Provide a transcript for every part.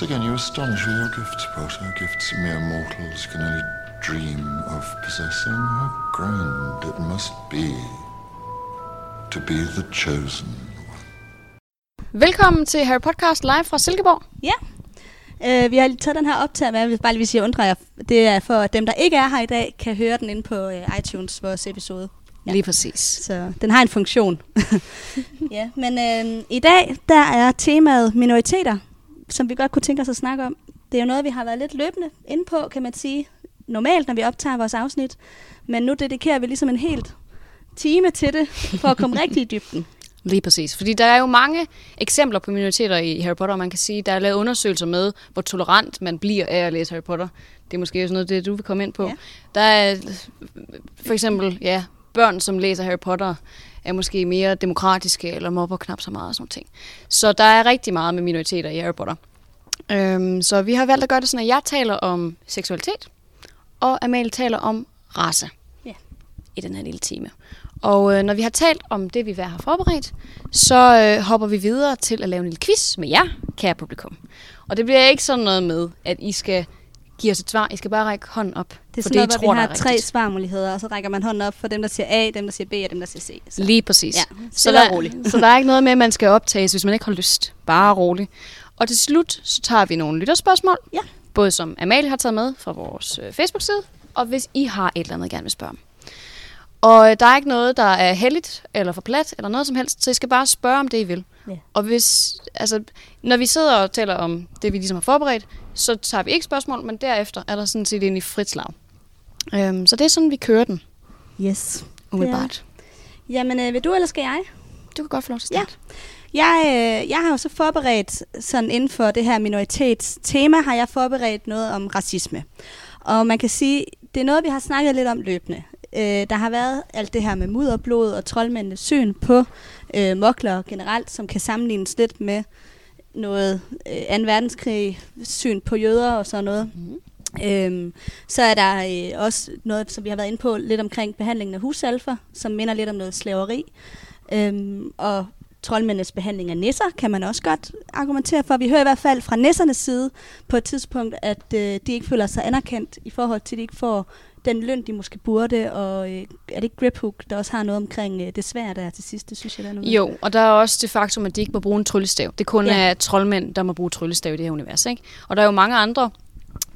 Once again, you astonish with your gifts, Potter. Gifts mere mortals can only dream of possessing. How grand it must be to be the chosen Velkommen til Harry Podcast live fra Silkeborg. Ja. Uh, vi har lige taget den her optag med, hvis bare lige vil sige, undrer jeg. Det er for, dem, der ikke er her i dag, kan høre den inde på uh, iTunes, vores episode. Ja. Lige præcis. Så den har en funktion. ja, men uh, i dag, der er temaet minoriteter, som vi godt kunne tænke os at snakke om. Det er jo noget, vi har været lidt løbende inde på, kan man sige, normalt, når vi optager vores afsnit. Men nu dedikerer vi ligesom en helt time til det, for at komme rigtig i dybden. Lige præcis. Fordi der er jo mange eksempler på minoriteter i Harry Potter, og man kan sige, der er lavet undersøgelser med, hvor tolerant man bliver af at læse Harry Potter. Det er måske også noget, det du vil komme ind på. Ja. Der er for eksempel, ja, børn, som læser Harry Potter, er måske mere demokratiske, eller mobber knap så meget og sådan ting. Så der er rigtig meget med minoriteter i Harry Potter. Øhm, så vi har valgt at gøre det sådan, at jeg taler om seksualitet, og Amalie taler om race ja. i den her lille time. Og øh, når vi har talt om det, vi hver har forberedt, så øh, hopper vi videre til at lave en lille quiz med jer, kære publikum. Og det bliver ikke sådan noget med, at I skal give os et svar. I skal bare række hånden op. Det er sådan noget, hvor vi har tre svarmuligheder, og så rækker man hånden op for dem, der siger A, dem, der siger B og dem, der siger C. Så. Lige præcis. Ja, så, der, roligt. så der er ikke noget med, at man skal optages, hvis man ikke har lyst. Bare roligt. Og til slut, så tager vi nogle lytterspørgsmål. Ja. Både som Amalie har taget med fra vores øh, Facebook-side, og hvis I har et eller andet, gerne vil spørge om. Og øh, der er ikke noget, der er heldigt eller for plat eller noget som helst, så I skal bare spørge om det, I vil. Ja. Og hvis, altså, når vi sidder og taler om det, vi ligesom har forberedt, så tager vi ikke spørgsmål, men derefter er der sådan set en i frit slag. Øhm, så det er sådan, vi kører den. Yes. Umiddelbart. Ja. Jamen, øh, vil du eller skal jeg? Du kan godt få lov til at starte. Ja. Jeg, øh, jeg har jo så forberedt, sådan inden for det her minoritetstema, har jeg forberedt noget om racisme. Og man kan sige, det er noget, vi har snakket lidt om løbende. Øh, der har været alt det her med mudderblod og troldmændenes syn på øh, mokler generelt, som kan sammenlignes lidt med noget øh, 2. verdenskrig syn på jøder og sådan noget. Mm. Øhm, så er der øh, også noget, som vi har været inde på, lidt omkring behandlingen af husalfer, som minder lidt om noget slaveri. Øhm, og troldmændenes behandling af nisser kan man også godt argumentere for. Vi hører i hvert fald fra nissernes side på et tidspunkt, at øh, de ikke føler sig anerkendt i forhold til, at de ikke får den løn, de måske burde, og øh, er det ikke Griphook, der også har noget omkring øh, det svære der til sidst? Det synes jeg, der er noget. Jo, og der er også det faktum, at de ikke må bruge en tryllestav. Det kun ja. er troldmænd, der må bruge tryllestav i det her univers. Ikke? Og der er jo mange andre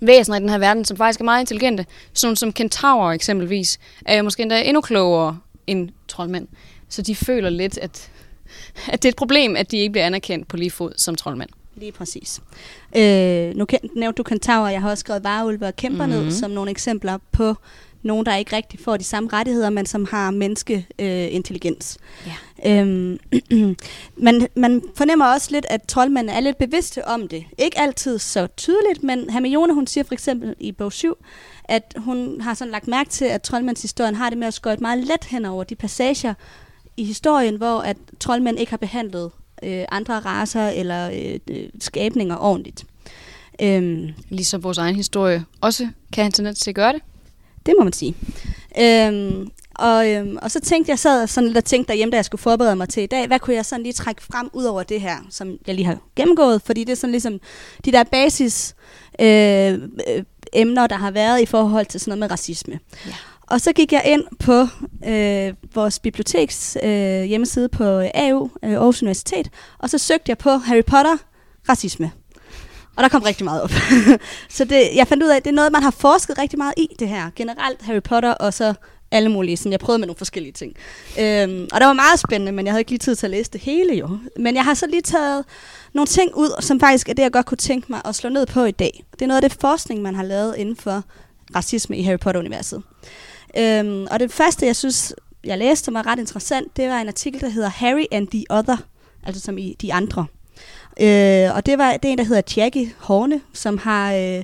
væsener i den her verden, som faktisk er meget intelligente. Sådan som kentaurer eksempelvis, er jo måske endda endnu klogere end troldmænd. Så de føler lidt, at, at det er et problem, at de ikke bliver anerkendt på lige fod som troldmænd. Lige præcis. Øh, nu nævnte du kentaurer, jeg har også skrevet varulve og kæmper mm-hmm. ned som nogle eksempler på nogen, der ikke rigtig får de samme rettigheder, men som har menneskeintelligens. Øh, ja. øhm, man, man fornemmer også lidt, at troldmænd er lidt bevidste om det. Ikke altid så tydeligt, men Hermione, hun siger for eksempel i bog 7, at hun har sådan lagt mærke til, at troldmandshistorien har det med at skøjte meget let hen over de passager i historien, hvor at troldmænd ikke har behandlet øh, andre raser eller øh, skabninger ordentligt. Øhm, ligesom vores egen historie også kan have tendens til at gøre det. Det må man sige. Øhm, og, øhm, og så tænkte jeg sad sådan lidt og tænkte derhjemme, da jeg skulle forberede mig til i dag, hvad kunne jeg sådan lige trække frem ud over det her, som jeg lige har gennemgået, fordi det er sådan ligesom de der basis øh, emner, der har været i forhold til sådan noget med racisme. Ja. Og så gik jeg ind på øh, vores biblioteks øh, hjemmeside på AU, øh, Aarhus Universitet, og så søgte jeg på Harry Potter racisme. Og der kom rigtig meget op. så det, jeg fandt ud af, at det er noget, man har forsket rigtig meget i, det her. Generelt Harry Potter, og så alle mulige. Sådan, jeg prøvede med nogle forskellige ting. Øhm, og det var meget spændende, men jeg havde ikke lige tid til at læse det hele jo. Men jeg har så lige taget nogle ting ud, som faktisk er det, jeg godt kunne tænke mig at slå ned på i dag. Det er noget af det forskning, man har lavet inden for racisme i Harry Potter-universet. Øhm, og det første, jeg synes, jeg læste, som var ret interessant, det var en artikel, der hedder Harry and the Other, altså som i de andre. Øh, og det var det er en, der hedder Jackie Horne, som har, øh,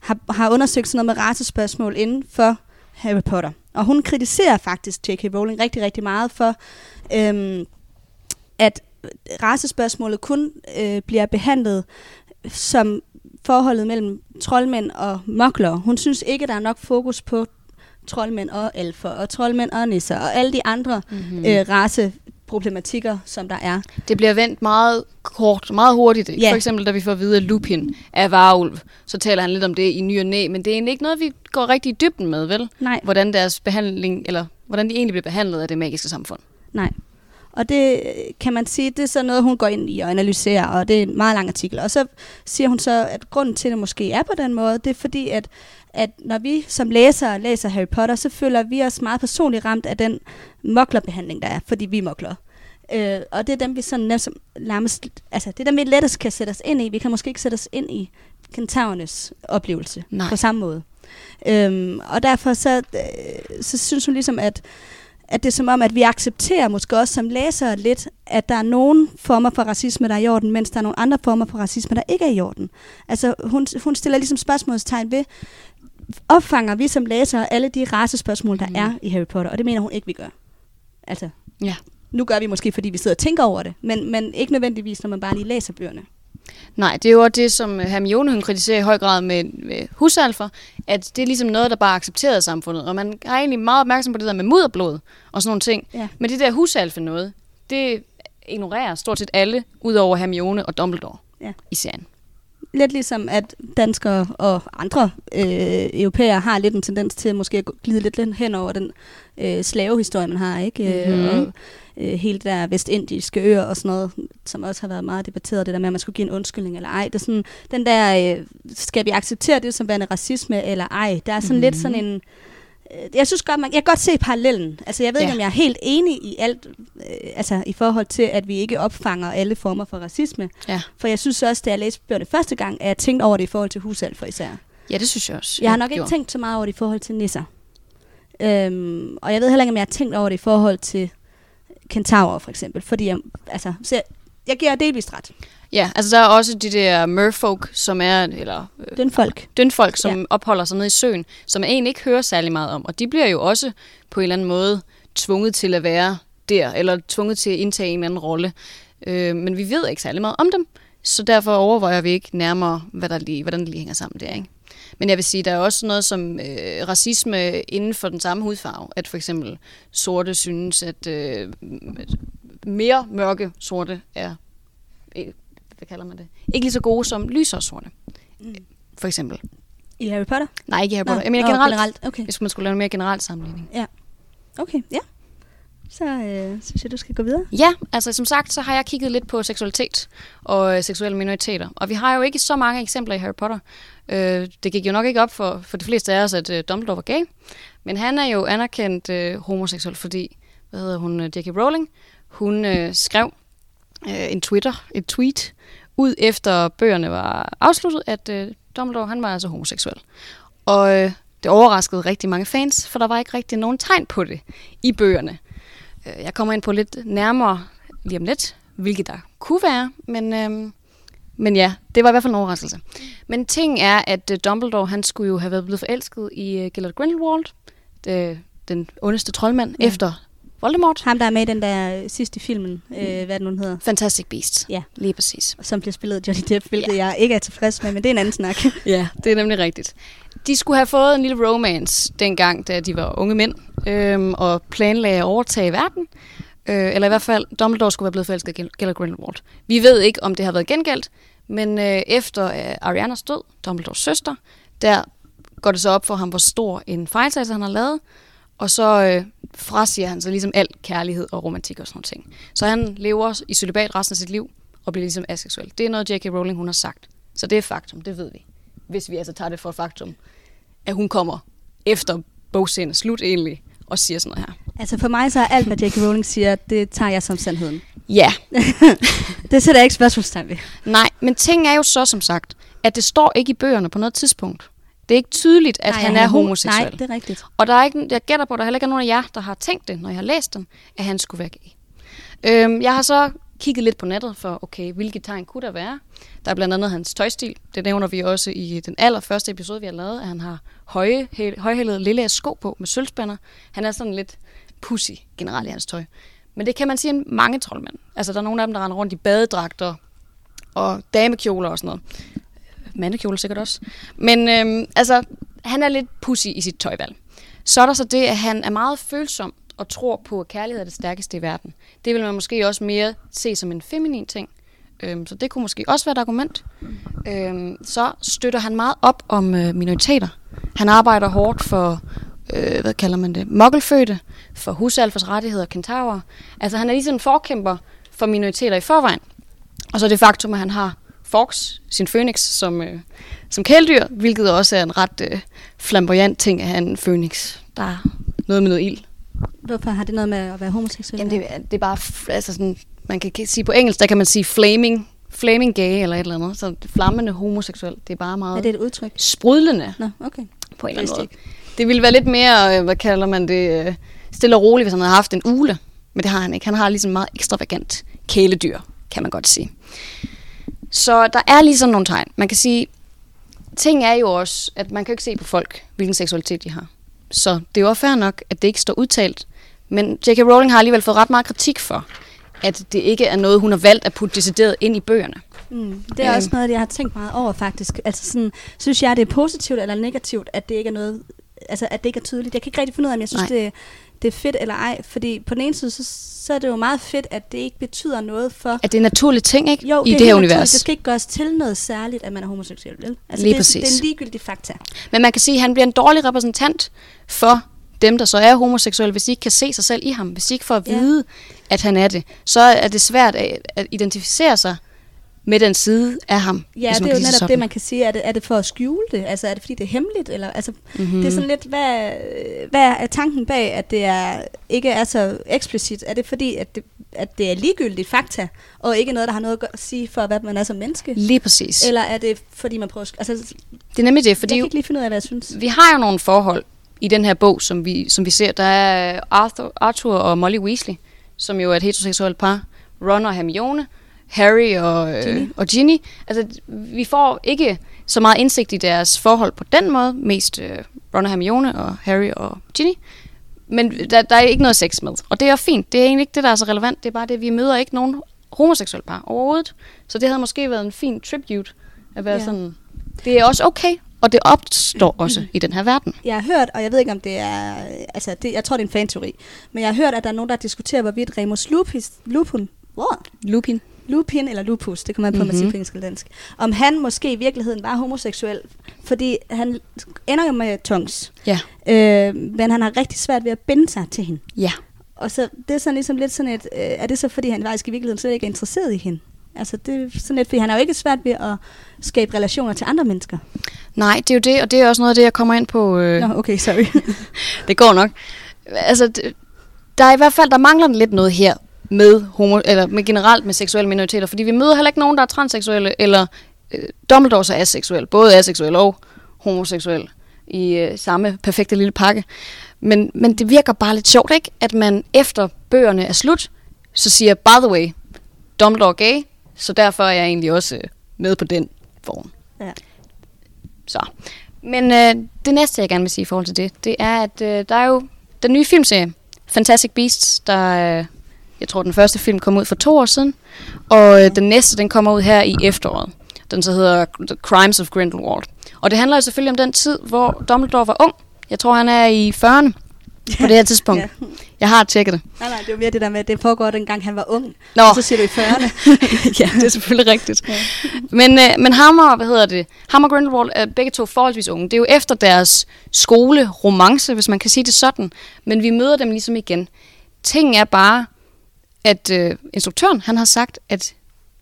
har, har undersøgt sådan noget med racespørgsmål inden for Harry Potter. Og hun kritiserer faktisk J.K. Rowling rigtig, rigtig meget for, øhm, at racespørgsmålet kun øh, bliver behandlet som forholdet mellem troldmænd og mokler. Hun synes ikke, der er nok fokus på troldmænd og elfer, og troldmænd og nisser, og alle de andre mm-hmm. øh, race problematikker, som der er. Det bliver vendt meget kort, meget hurtigt. Ikke? Ja. For eksempel, da vi får at vide, at Lupin er varulv, så taler han lidt om det i ny og næ, men det er egentlig ikke noget, vi går rigtig i dybden med, vel? Nej. Hvordan deres behandling, eller hvordan de egentlig bliver behandlet af det magiske samfund. Nej. Og det kan man sige, det er så noget, hun går ind i og analyserer, og det er en meget lang artikel. Og så siger hun så, at grunden til, at det måske er på den måde, det er fordi, at, at når vi som læsere læser Harry Potter, så føler vi os meget personligt ramt af den moklerbehandling, der er, fordi vi er mokler. Øh, og det er dem, vi sådan nærmest, nærmest, altså det er dem, vi lettest kan sætte os ind i. Vi kan måske ikke sætte os ind i kentaurernes oplevelse Nej. på samme måde. Øhm, og derfor så, øh, så synes hun ligesom, at at det er som om, at vi accepterer måske også som læsere lidt, at der er nogle former for racisme, der er i orden, mens der er nogle andre former for racisme, der ikke er i orden. Altså, hun, hun stiller ligesom spørgsmålstegn ved, opfanger vi som læsere alle de racespørgsmål, der Mm. er i Harry Potter, og det mener hun ikke, vi gør. Altså, Ja. nu gør vi måske, fordi vi sidder og tænker over det, men, men ikke nødvendigvis, når man bare lige læser bøgerne. Nej, det er jo det, som Hermione hun kritiserer i høj grad med, med husalfer, at det er ligesom noget, der bare er accepteret i samfundet. Og man er egentlig meget opmærksom på det der med mudderblod og sådan nogle ting. Ja. Men det der husalfe noget, det ignorerer stort set alle, udover Hermione og Dumbledore Ja. i serien. Lidt ligesom, at danskere og andre øh, europæere har lidt en tendens til måske at glide lidt lidt hen over den øh, slavehistorie, man har, ikke? Mhm. Mm-hmm. Og øh, hele det der vestindiske øer og sådan noget, som også har været meget debatteret, det der med, at man skulle give en undskyldning eller ej. Det er sådan, den der, øh, skal vi acceptere det som værende racisme eller ej? Der er sådan mm-hmm. lidt sådan en, øh, jeg synes godt, man, jeg kan godt se parallellen. Altså, jeg ved ja. ikke, om jeg er helt enig i alt, øh, altså i forhold til, at vi ikke opfanger alle former for racisme. Ja. For jeg synes også, da jeg læste bøgerne første gang, at jeg tænkte over det i forhold til husalfer især. Ja, det synes jeg også. Jeg har nok ikke gjorde. tænkt så meget over det i forhold til nisser. Øhm, og jeg ved heller ikke, om jeg har tænkt over det i forhold til kentaurer, for eksempel. Fordi jeg, altså, så jeg, jeg giver delvist ret. Ja, altså der er også de der merfolk, som er, eller øh, Den folk. dønfolk, som ja. opholder sig nede i søen, som man egentlig ikke hører særlig meget om. Og de bliver jo også på en eller anden måde tvunget til at være der, eller tvunget til at indtage en eller anden rolle. Øh, men vi ved ikke særlig meget om dem, så derfor overvejer vi ikke nærmere, hvad der lige, hvordan det lige hænger sammen der. Ikke? Men jeg vil sige, der er også noget som øh, racisme inden for den samme hudfarve. At for eksempel sorte synes, at øh, mere mørke sorte er, øh, hvad kalder man det, ikke lige så gode som lysere sorte. For eksempel. I Harry Potter? Nej, ikke Harry Potter. Nå, Jeg mener generelt. generelt. Okay. Hvis man skulle lave en mere generel sammenligning. okay, ja. Så øh, synes jeg, du skal gå videre. Ja, altså som sagt, så har jeg kigget lidt på seksualitet og øh, seksuelle minoriteter. Og vi har jo ikke så mange eksempler i Harry Potter. Øh, det gik jo nok ikke op for, for de fleste af os, at øh, Dumbledore var gay. Men han er jo anerkendt øh, homoseksuel, fordi, hvad hedder hun, øh, J.K. Rowling, hun øh, skrev øh, en Twitter, et tweet, ud efter bøgerne var afsluttet, at øh, Dumbledore, han var altså homoseksuel. Og øh, det overraskede rigtig mange fans, for der var ikke rigtig nogen tegn på det i bøgerne. Øh, Jeg kommer ind på lidt nærmere lige om lidt, hvilket der kunne være, men, øhm, men ja, det var i hvert fald en overraskelse. Men ting er, at øh, Dumbledore, han skulle jo have været blevet forelsket i uh, Gellert Grindelwald, det, den ondeste troldmand, Ja. efter Voldemort. Ham, der er med i den der øh, sidste filmen, øh, hvad er det nu den hedder, Fantastic Beasts. Ja. Lige præcis. som bliver spillet Johnny Depp, hvilket ja. jeg ikke er tilfreds med, men det er en anden snak. Ja, det er nemlig rigtigt. De skulle have fået en lille romance dengang, da de var unge mænd, øhm, og planlagde at overtage verden. Øh, eller i hvert fald, Dumbledore skulle være blevet forelsket i Gellert Grindelwald. Vi ved ikke, om det har været gengældt, men øh, efter øh, Arianas død, Dumbledores søster, der går det så op for ham, hvor stor en fejltagelse han har lavet, og så øh, frasiger han sig ligesom alt kærlighed og romantik og sådan noget ting. Så han lever i celibat resten af sit liv, og bliver ligesom aseksuel. Det er noget, J.K. Rowling hun har sagt. Så det er faktum, det ved vi. Hvis vi altså tager det for faktum, at hun kommer efter bogserien er slut egentlig, og siger sådan noget her. altså for mig så er alt, hvad J.K. Rowling siger, det tager jeg som sandheden. Ja, det sætter jeg ikke spørgsmålstegn ved. nej, men ting er jo så som sagt, at det står ikke i bøgerne på noget tidspunkt. Det er ikke tydeligt, at Nej, han er ho- homoseksuel. Nej, det er rigtigt. Og der er ikke, jeg gætter på, at der heller ikke er nogen af jer, der har tænkt det, når jeg har læst den, at han skulle være gay. Øhm, jeg har så kigget lidt på nettet for, okay, hvilke tegn kunne der være? Der er blandt andet hans tøjstil. Det nævner vi også i den allerførste episode, vi har lavet, at han har høje, hæ- højhælede lille sko på med sølvspænder. Han er sådan lidt pussy generelt i hans tøj. Men det kan man sige en mange troldmænd. Altså, der er nogle af dem, der render rundt i badedragter og damekjoler og sådan noget. Mandekjoler sikkert også. Men øhm, altså, han er lidt pussy i sit tøjvalg. Så er der så det, at han er meget følsom og tror på, at kærlighed er det stærkeste i verden. Det vil man måske også mere se som en feminin ting. Øhm, så det kunne måske også være et argument. Øhm, så støtter han meget op om øh, minoriteter. Han arbejder hårdt for, øh, hvad kalder man det, mokkelfødte, for husalfers rettigheder og kentaurer. Altså han er ligesom en forkæmper for minoriteter i forvejen. Og så det faktum, at han har Fox, sin Phoenix, som, øh, som kæledyr, hvilket også er en ret øh, flamboyant ting at have en Phoenix. Der er noget med noget ild. Hvorfor har det noget med at være homoseksuel? Jamen det, det er bare, altså sådan, man kan sige på engelsk, der kan man sige flaming, flaming gay eller et eller andet. Så flammende homoseksuel, det er bare meget Er det et udtryk? sprudlende Nå, okay. på en eller anden måde. Det ville være lidt mere, øh, hvad kalder man det, øh, stille og roligt, hvis han havde haft en ule. Men det har han ikke. Han har ligesom meget ekstravagant kæledyr, kan man godt sige. Så der er ligesom nogle tegn. Man kan sige, ting er jo også, at man kan jo ikke se på folk, hvilken seksualitet de har. Så det er jo fair nok, at det ikke står udtalt. Men J.K. Rowling har alligevel fået ret meget kritik for, at det ikke er noget, hun har valgt at putte decideret ind i bøgerne. Mm, det er Øhm. også noget, jeg har tænkt meget over faktisk. Altså sådan, synes jeg, det er positivt eller negativt, at det ikke er noget, altså at det ikke er tydeligt. Jeg kan ikke rigtig finde ud af, om jeg synes, Nej. det, det er fedt eller ej. Fordi på den ene side, så, så er det jo meget fedt, at det ikke betyder noget for... At det er en naturlig ting, ikke? Jo, I er det her univers. naturligt. Det skal ikke gøres til noget særligt, at man er homoseksuel, vel? Altså, Lige det, præcis. det er en ligegyldig fakta. Men man kan sige, at han bliver en dårlig repræsentant for dem, der så er homoseksuelle, hvis de ikke kan se sig selv i ham. Hvis de ikke får at Ja. vide, at han er det, så er det svært at, at identificere sig med den side af ham. Ja, det er jo netop det, man kan sige. Er det, er det for at skjule det? Altså, er det fordi, det er hemmeligt? Eller, altså, Mhm. mm-hmm. Det er sådan lidt, hvad, hvad er tanken bag, at det er, ikke er så eksplicit? Er det fordi, at det, at det er ligegyldigt fakta, og ikke noget, der har noget at sige for, hvad man er som menneske? Lige præcis. Eller er det, fordi man prøver... Altså, Det er nemlig det, jeg fordi kan ikke lige finde ud af, hvad jeg synes. vi har jo nogle forhold i den her bog, som vi, som vi ser. Der er Arthur, Arthur og Molly Weasley, som jo er et heteroseksuelt par. Ron og Hermione. Harry og, øh, Ginny. og Ginny. Altså, vi får ikke så meget indsigt i deres forhold på den måde. Mest øh, Ron og Hermione og Harry og Ginny. Men der, der er ikke noget sex med. Og det er fint. Det er egentlig ikke det, der er så relevant. Det er bare det, vi møder ikke nogen homoseksuelle par overhovedet. Så det havde måske været en fin tribute at være Ja. sådan... Det er også okay, og det opstår også i den her verden. Jeg har hørt, og jeg ved ikke, om det er... Altså, det, jeg tror, det er en fanteori. Men jeg har hørt, at der er nogen, der diskuterer, hvorvidt Remus Lupus... Lupun... Hvor? Lupin. Lupin eller lupus, det kommer man på, mm-hmm. man Mhm. siger på engelsk eller dansk. Om han måske i virkeligheden var homoseksuel, fordi han ender jo med tongs, Ja. øh, men han har rigtig svært ved at binde sig til hende. Ja. Og så det er sådan ligesom lidt sådan et, øh, er det så fordi han faktisk i virkeligheden slet ikke er interesseret i hende? Altså det er sådan lidt, fordi han har jo ikke svært ved at skabe relationer til andre mennesker. Nej, det er jo det, og det er også noget af det, jeg kommer ind på. Øh, Nå, okay, sorry. det går nok. Altså, det- der er i hvert fald, der mangler lidt noget her med homo, eller med generelt med seksuelle minoriteter, fordi vi møder heller ikke nogen, der er transseksuelle, eller øh, Dumbledore så er aseksuel, både aseksuel og homoseksuel i øh, samme perfekte lille pakke. Men, men det virker bare lidt sjovt, ikke? At man efter bøgerne er slut, så siger, by the way, Dumbledore gay, så derfor er jeg egentlig også øh, med på den form. ja. Så. Men øh, det næste, jeg gerne vil sige i forhold til det, det er, at øh, der er jo den nye filmserie, Fantastic Beasts, der, øh, jeg tror, den første film kom ud for to år siden, og øh, den næste, den kommer ud her i efteråret. Den så hedder The Crimes of Grindelwald. Og det handler jo selvfølgelig om den tid, hvor Dumbledore var ung. Jeg tror, han er i 40'erne på det her tidspunkt. Ja. Jeg har tjekket det. Nej, nej, det er jo mere det der med, at det foregår dengang han var ung. Nå. Og så siger du i 40'erne. ja, det er selvfølgelig rigtigt. Ja. Men, øh, men Hammer, hvad hedder det? Hammer og Grindelwald er begge to forholdsvis unge. Det er jo efter deres skoleromance, hvis man kan sige det sådan. Men vi møder dem ligesom igen. Tingen er bare, at øh, instruktøren han har sagt, at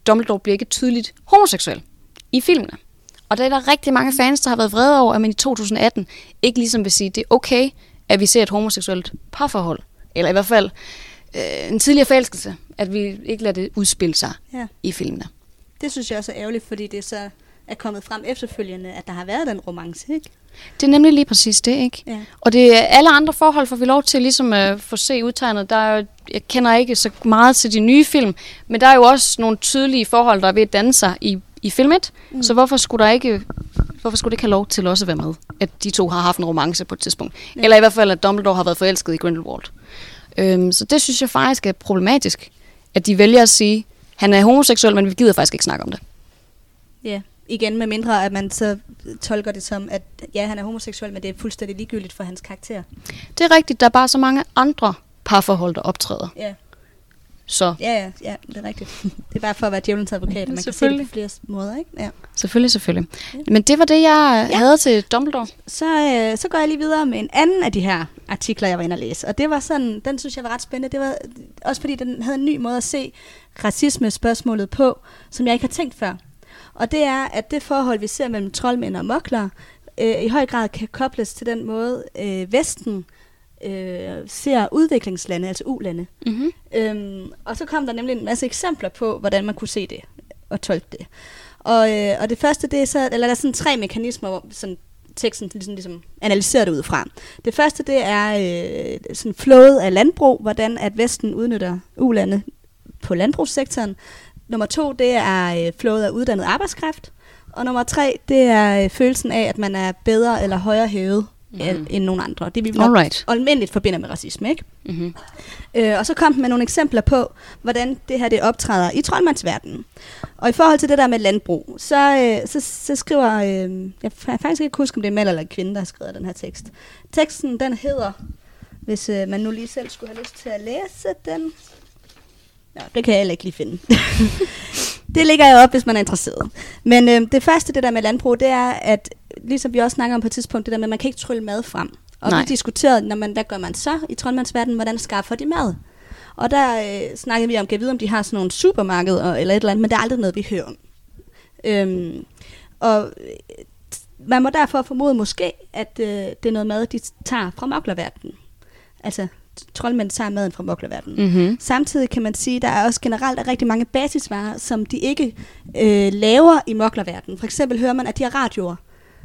Dumbledore bliver ikke tydeligt homoseksuel i filmene. Og der er der rigtig mange fans, der har været vrede over, at man i 2018 ikke ligesom vil sige, at det er okay, at vi ser et homoseksuelt parforhold. Eller i hvert fald øh, en tidligere forelskelse. At vi ikke lader det udspille sig ja. i filmene. Det synes jeg også er ærgerligt, fordi det så er kommet frem efterfølgende, at der har været den romance, ikke? Det er nemlig lige præcis det, ikke? Ja. Og det er alle andre forhold, får vi lov til ligesom at få se udtegnet. Der er, jeg kender ikke så meget til de nye film, men der er jo også nogle tydelige forhold, der er ved at danne sig i, i film 1. Mm. Så hvorfor skulle der ikke hvorfor skulle det ikke have lov til også at være med? At de to har haft en romance på et tidspunkt. Ja. Eller i hvert fald, at Dumbledore har været forelsket i Grindelwald. Øhm, så det synes jeg faktisk er problematisk, at de vælger at sige, han er homoseksuel, men vi gider faktisk ikke snakke om det. Ja, igen med mindre, at man så tolker det som, at ja, han er homoseksuel, men det er fuldstændig ligegyldigt for hans karakter. Det er rigtigt, der er bare så mange andre parforhold, der optræder. Ja. Så Ja, ja, ja, det er rigtigt. Det er bare for at være djævelens advokat, at man kan se det på flere måder, ikke? Ja. selvfølgelig, selvfølgelig. Men det var det, jeg Ja. havde til Dumbledore. Så, øh, så går jeg lige videre med en anden af de her artikler, jeg var inde og læse. Og det var sådan, den synes jeg var ret spændende. Det var også fordi, den havde en ny måde at se racisme-spørgsmålet på, som jeg ikke har tænkt før. Og det er, at det forhold, vi ser mellem troldmænd og mokler, øh, i høj grad kan kobles til den måde, øh, Vesten øh, ser udviklingslande, altså ulande. Mm-hmm. Øhm, og så kom der nemlig en masse eksempler på, hvordan man kunne se det og tolke det. Og, øh, og det første, det er så, eller der er sådan tre mekanismer, hvor sådan teksten ligesom, ligesom analyserer det ud fra. Det første, det er øh, sådan flowet af landbrug, hvordan at Vesten udnytter ulande på landbrugssektoren. Nummer to, det er øh, flowet af uddannet arbejdskraft. Og nummer tre, det er øh, følelsen af, at man er bedre eller højere hævet mm. end nogen andre. Det vi nok Alright. almindeligt forbinder med racisme, ikke? Mm-hmm. Øh, og så kom den med nogle eksempler på, hvordan det her det optræder i troldmandsverdenen. Og i forhold til det der med landbrug, så, øh, så, så skriver, øh, jeg kan faktisk ikke huske, om det er mand eller kvinde, der har skrevet den her tekst. Teksten, den hedder, hvis øh, man nu lige selv skulle have lyst til at læse den. Ja, det kan jeg heller ikke lige finde. det ligger jeg op, hvis man er interesseret. Men øh, det første, det der med landbrug, det er, at ligesom vi også snakker om på et tidspunkt, det der med, at man kan ikke trylle mad frem. Og Nej. vi diskuterede, når man, hvad gør man så i troldmandsverdenen, hvordan skaffer de mad? Og der øh, snakkede vi om, kan vide, om de har sådan nogle supermarkeder eller et eller andet, men det er aldrig noget, vi hører om. Øhm, og øh, man må derfor formode måske, at øh, det er noget mad, de tager fra moklerverdenen. Altså, troldmænd tager maden fra moklerverdenen. Mm-hmm. Samtidig kan man sige, at der er også generelt rigtig mange basisvarer, som de ikke øh, laver i moklerverdenen. For eksempel hører man, at de har radioer.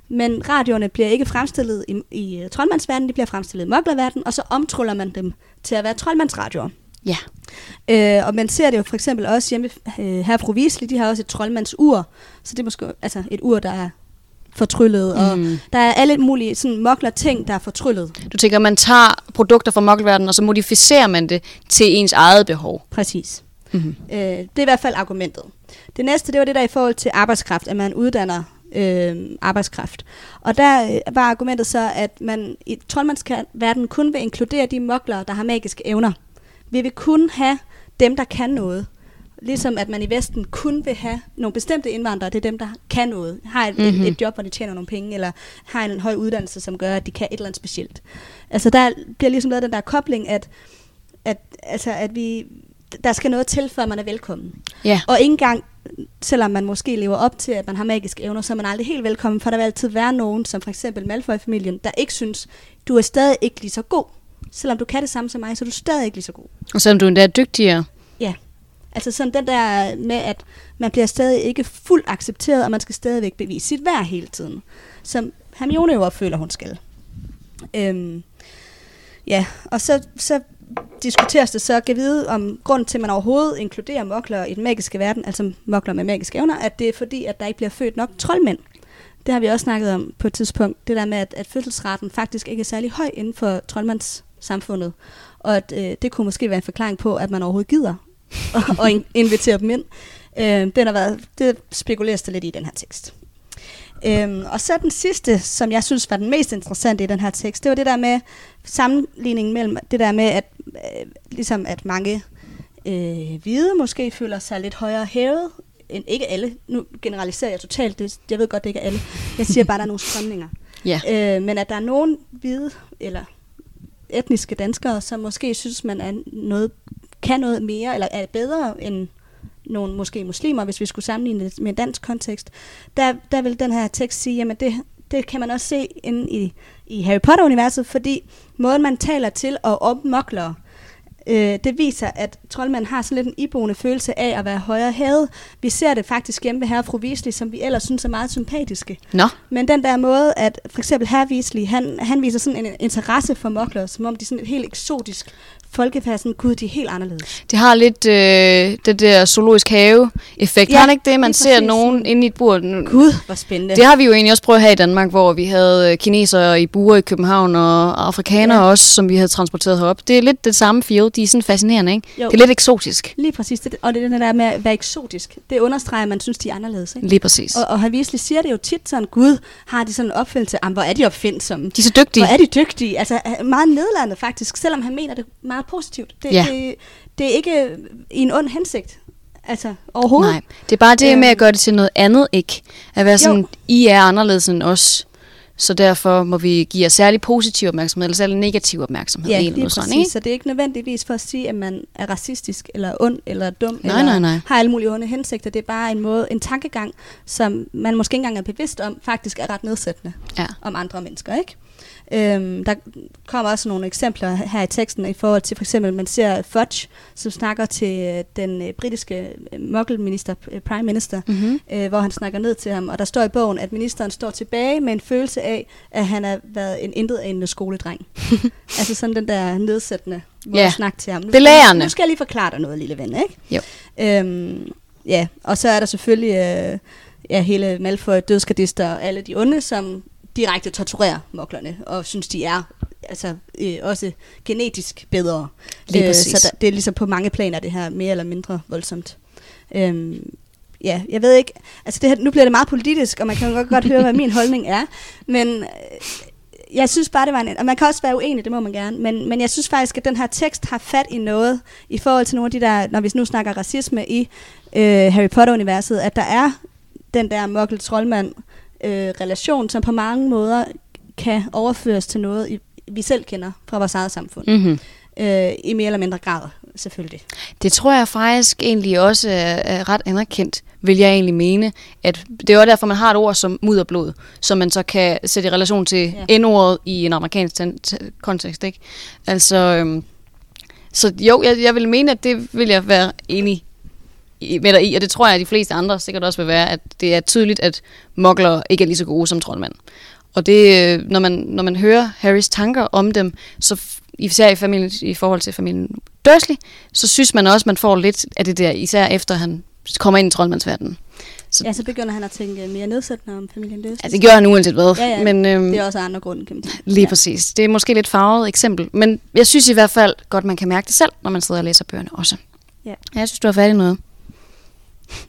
Men radioerne bliver ikke fremstillet i, i øh, troldmandsverdenen, de bliver fremstillet i moklerverdenen, og så omtruller man dem til at være troldmandsradioer. Ja. Øh, og man ser det jo for eksempel også hjemme øh, her på Weasley, de har også et troldmandsur, så det er måske altså et ur, der er fortryllet, og Mm. der er alle mulige sådan mokler ting, der er fortryllet. Du tænker, man tager produkter fra mokkelverdenen, og så modificerer man det til ens eget behov. Præcis. Mm-hmm. Øh, det er i hvert fald argumentet. Det næste, det var det der i forhold til arbejdskraft, at man uddanner øh, arbejdskraft. Og der øh, var argumentet så, at man i troldmandsverdenen kun vil inkludere de mokler, der har magiske evner. Vi vil kun have dem, der kan noget. Ligesom at man i Vesten kun vil have nogle bestemte indvandrere, det er dem, der kan noget. Har et, mm-hmm. Mhm. et, et job, hvor de tjener nogle penge, eller har en høj uddannelse, som gør, at de kan et eller andet specielt. Altså der bliver ligesom lavet den der kobling, at, at, altså, at vi, der skal noget til, før man er velkommen. Ja. Og ikke engang, selvom man måske lever op til, at man har magiske evner, så er man aldrig helt velkommen, for der vil altid være nogen, som for eksempel Malfoy-familien, der ikke synes, du er stadig ikke lige så god. Selvom du kan det samme som mig, så er du stadig ikke lige så god. Og selvom du endda er dygtigere. Altså sådan den der med, at man bliver stadig ikke fuldt accepteret, og man skal stadigvæk bevise sit værd hele tiden. Som Hermione jo føler, hun skal. Øhm, ja, og så, så diskuteres det så, kan vide om grund til, at man overhovedet inkluderer mokler i den magiske verden, altså mokler med magiske evner, at det er fordi, at der ikke bliver født nok troldmænd. Det har vi også snakket om på et tidspunkt, det der med, at, at fødselsraten faktisk ikke er særlig høj inden for troldmandssamfundet. Og at øh, det kunne måske være en forklaring på, at man overhovedet gider at in- invitere dem ind. Øh, den har været, det spekuleres der lidt i den her tekst. Øhm, og så den sidste, som jeg synes var den mest interessante i den her tekst, det var det der med sammenligningen mellem det der med, at øh, ligesom at mange øh, hvide måske føler sig lidt højere hævet, end ikke alle. Nu generaliserer jeg totalt, det, jeg ved godt, det ikke er alle. Jeg siger bare, at der er nogle strømninger. Ja. Øh, men at der er nogen hvide, eller etniske danskere, som måske synes, man er noget, kan noget mere, eller er bedre end nogle måske muslimer, hvis vi skulle sammenligne det med en dansk kontekst, der, der vil den her tekst sige, jamen det, det kan man også se inde i, i Harry Potter-universet, fordi måden man taler til og om moklere, øh, det viser, at troldmanden har sådan lidt en iboende følelse af at være højere hævet. Vi ser det faktisk hjemme ved herre fru Weasley, som vi ellers synes er meget sympatiske. Nå. Men den der måde, at for eksempel herre Weasley, han, han viser sådan en interesse for mokler, som om de er sådan et helt eksotisk sådan, gud, de er helt anderledes. Det har lidt øh, det der zoologisk have-effekt. Ja, har det ikke det, man ser præcis. nogen inde i et bur? Gud, hvor spændende. Det har vi jo egentlig også prøvet her i Danmark, hvor vi havde øh, kinesere i buer i København og afrikanere Ja. også, som vi havde transporteret herop. Det er lidt det samme feel. De er sådan fascinerende, ikke? Jo. Det er lidt eksotisk. Lige præcis, det, og det er den der med at være eksotisk. Det understreger, at man synes, de er anderledes. Ikke? Lige præcis. Og, og Weasley siger det jo tit sådan, gud, har de sådan en opfældelse, jamen hvor er de opfindsomme. De er så dygtige. Hvor er de dygtige. Altså øh, meget nedlandet faktisk, selvom han mener det meget meget positivt. Det, Ja. det, det er ikke i en ond hensigt. Altså, overhovedet. Nej, det er bare det med Øhm. at gøre det til noget andet, ikke? At være sådan, Jo. I er anderledes end os, så derfor må vi give jer særlig positiv opmærksomhed, eller særlig negativ opmærksomhed. Ja, eller noget præcis. sådan, ikke? Så det er ikke nødvendigvis for at sige, at man er racistisk, eller ond, eller dum, Nej, eller nej, nej. har alle mulige onde hensigter. Det er bare en måde, en tankegang, som man måske ikke engang er bevidst om, faktisk er ret nedsættende Ja. om andre mennesker, ikke? Øhm, der kommer også nogle eksempler her i teksten i forhold til for eksempel, man ser Fudge, som snakker til øh, den øh, britiske øh, muggle-minister, øh, prime minister, Mm-hmm. øh, hvor han snakker ned til ham, og der står i bogen, at ministeren står tilbage med en følelse af, at han har været en intetanende skoledreng. altså sådan den der nedsættende måde Ja. at snakke til ham. Nu skal, Belærende. Nu skal jeg lige forklare dig noget, lille ven, ikke? Jo. Øhm, ja, og så er der selvfølgelig øh, ja, hele Malfoy, dødskadister og alle de onde, som direkte torturerer moklerne, og synes, de er altså øh, også genetisk bedre. Lige præcis. så der, det er ligesom på mange planer, det her mere eller mindre voldsomt. Øhm, ja, jeg ved ikke, altså det her, nu bliver det meget politisk, og man kan godt, godt høre, hvad min holdning er, men øh, jeg synes bare, det var en, og man kan også være uenig, det må man gerne, men, men jeg synes faktisk, at den her tekst har fat i noget, i forhold til nogle af de der, når vi nu snakker racisme i øh, Harry Potter-universet, at der er den der mokkel troldmand øh, relation, som på mange måder kan overføres til noget, vi selv kender fra vores eget samfund. Mm-hmm. Øh, I mere eller mindre grad, selvfølgelig. Det tror jeg faktisk egentlig også er, ret anerkendt, vil jeg egentlig mene. At det er jo derfor, man har et ord som mudderblod, som man så kan sætte i relation til Ja. N-ordet i en amerikansk kontekst. Ikke? Altså, øhm, så jo, jeg, jeg vil mene, at det vil jeg være enig med dig i, og det tror jeg, at de fleste andre sikkert også vil være, at det er tydeligt, at mokler ikke er lige så gode som troldmænd. Og det, øh, når man, når man hører Harrys tanker om dem, så især i, familien, i forhold til familien Dursley, så synes man også, man får lidt af det der, især efter han kommer ind i troldmandsverdenen. Så, Ja, så begynder han at tænke mere nedsættende om familien Løs. altså, det gør han uanset hvad. Ja, ja. Men, øhm, det er også andre grunde, kan man sige. Lige ja. ja. præcis. Det er måske lidt farvet eksempel, men jeg synes i hvert fald godt, man kan mærke det selv, når man sidder og læser bøgerne også. Ja. Jeg synes, du har fat i noget.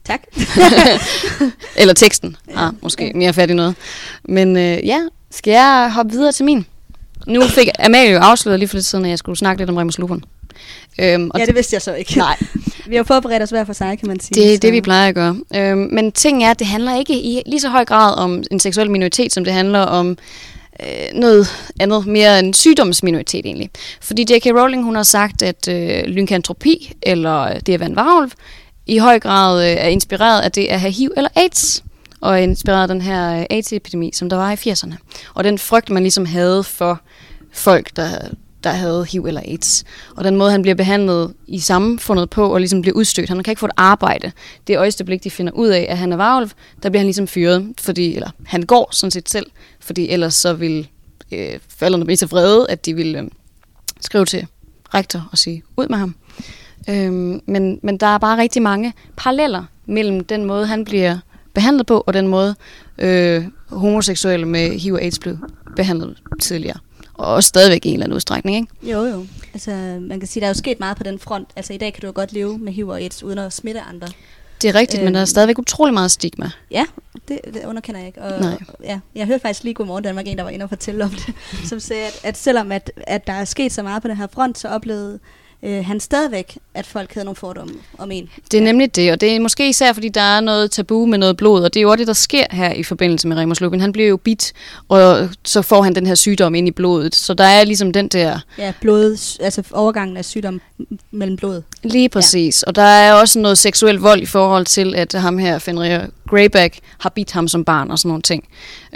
Tak. Eller teksten Ja. har måske Ja. mere fat i noget. Men øh, ja, skal jeg hoppe videre til min? Nu fik Amalie jo afsløret lige for lidt siden, at jeg skulle snakke lidt om Remus Lupin. Øhm, og ja, det vidste jeg så ikke. Nej. Vi har jo forberedt os hver for sig, kan man sige. Det er det, vi plejer at gøre. Øhm, men ting er, at det handler ikke i lige så høj grad om en seksuel minoritet, som det handler om øh, noget andet, mere en sygdomsminoritet egentlig. Fordi J.K. Rowling hun har sagt, at øh, lynkantropi, eller det at være en varulv, i høj grad øh, er inspireret af det at have HIV eller AIDS, og er inspireret af den her øh, AIDS-epidemi, som der var i 80'erne. Og den frygt, man ligesom havde for folk, der, der havde HIV eller AIDS. Og den måde, han bliver behandlet i samfundet på, og ligesom bliver udstødt. Han kan ikke få et arbejde. Det øjeblik, de finder ud af, at han er varulv, der bliver han ligesom fyret, fordi, eller han går sådan set selv, fordi ellers så vil øh, forældrene blive så vrede, at de vil øh, skrive til rektor og sige, ud med ham. Øhm, men, men der er bare rigtig mange paralleller mellem den måde, han bliver behandlet på, og den måde, øh, homoseksuelle med HIV og AIDS blev behandlet tidligere. Og også stadigvæk i en eller anden udstrækning, ikke? Jo, jo. Altså, man kan sige, der er jo sket meget på den front. Altså, i dag kan du jo godt leve med HIV og AIDS, uden at smitte andre. Det er rigtigt, øhm. men der er Øhm. stadigvæk utrolig meget stigma. Ja, det, det underkender jeg ikke. Og, Nej. Ja, jeg hørte faktisk lige Godmorgen Danmark, en der var inde og fortælle om det, som sagde, at, at selvom at, at der er sket så meget på den her front, så oplevede øh, han stadigvæk, at folk havde nogle fordomme om en. Det er nemlig det, og det er måske især, fordi der er noget tabu med noget blod, og det er jo også det, der sker her i forbindelse med Remus Lupin. Han bliver jo bit, og så får han den her sygdom ind i blodet. Så der er ligesom den der, Ja, blod, altså overgangen af sygdom mellem blod. lige præcis. Ja. Og der er også noget seksuel vold i forhold til, at ham her, Fenrir Greyback, har bidt ham som barn og sådan nogle ting.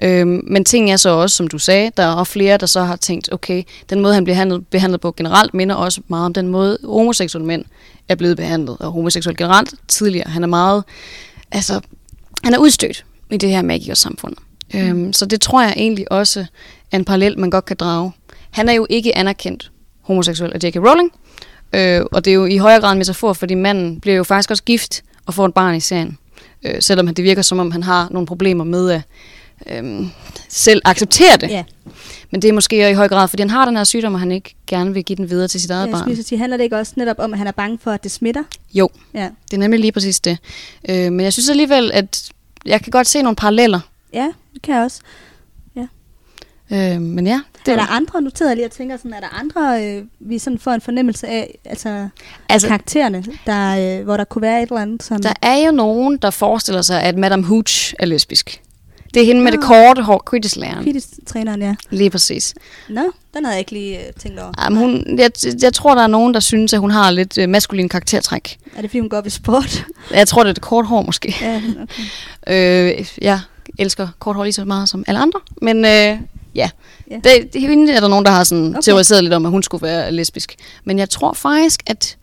Øhm, men ting er så også, som du sagde, der er også flere, der så har tænkt, okay, den måde, han bliver behandlet, behandlet på generelt, minder også meget om den måde, homoseksuelle mænd er blevet behandlet, og homoseksuel generelt tidligere. Han er meget, altså, han er udstødt i det her magikerssamfund. Mm. Øhm, så det tror jeg egentlig også er en parallel, man godt kan drage. Han er jo ikke anerkendt homoseksuel af J.K. Rowling, øh, og det er jo i højere grad en metafor, fordi manden bliver jo faktisk også gift og får et barn i serien. Øh, selvom det virker som om, han har nogle problemer med at øh, selv acceptere det. Ja, Men det er måske i høj grad, fordi han har den her sygdom, og han ikke gerne vil give den videre til sit eget jeg barn. så sige, handler det ikke også netop om, at han er bange for, at det smitter? Jo, Ja, det er nemlig lige præcis det. Øh, men jeg synes alligevel, at jeg kan godt se nogle paralleller. ja det kan jeg også. Øh, men ja, er der andre, nu sidder jeg lige og tænker sådan, er der andre, øh, vi sådan får en fornemmelse af, altså, altså karaktererne, der, øh, hvor der kunne være et eller andet? Sådan. Der er jo nogen, der forestiller sig, at Madame Hooch er lesbisk. Det er hende med det korte hår, Quidditch-læreren. Quidditch-træneren, ja. Lige præcis. Nå, den havde jeg ikke lige uh, tænkt over. Jamen, hun, jeg, jeg tror, der er nogen, der synes, at hun har lidt uh, maskulin karaktertræk. Er det fordi, hun går op i sport? Jeg tror, det er det kort hår, måske. Ja, okay. øh, jeg elsker kort hår lige så meget som alle andre. Men øh, ja, ja. Det, det, hende er der nogen, der har sådan okay. teoriseret lidt om, at hun skulle være lesbisk. Men jeg tror faktisk, at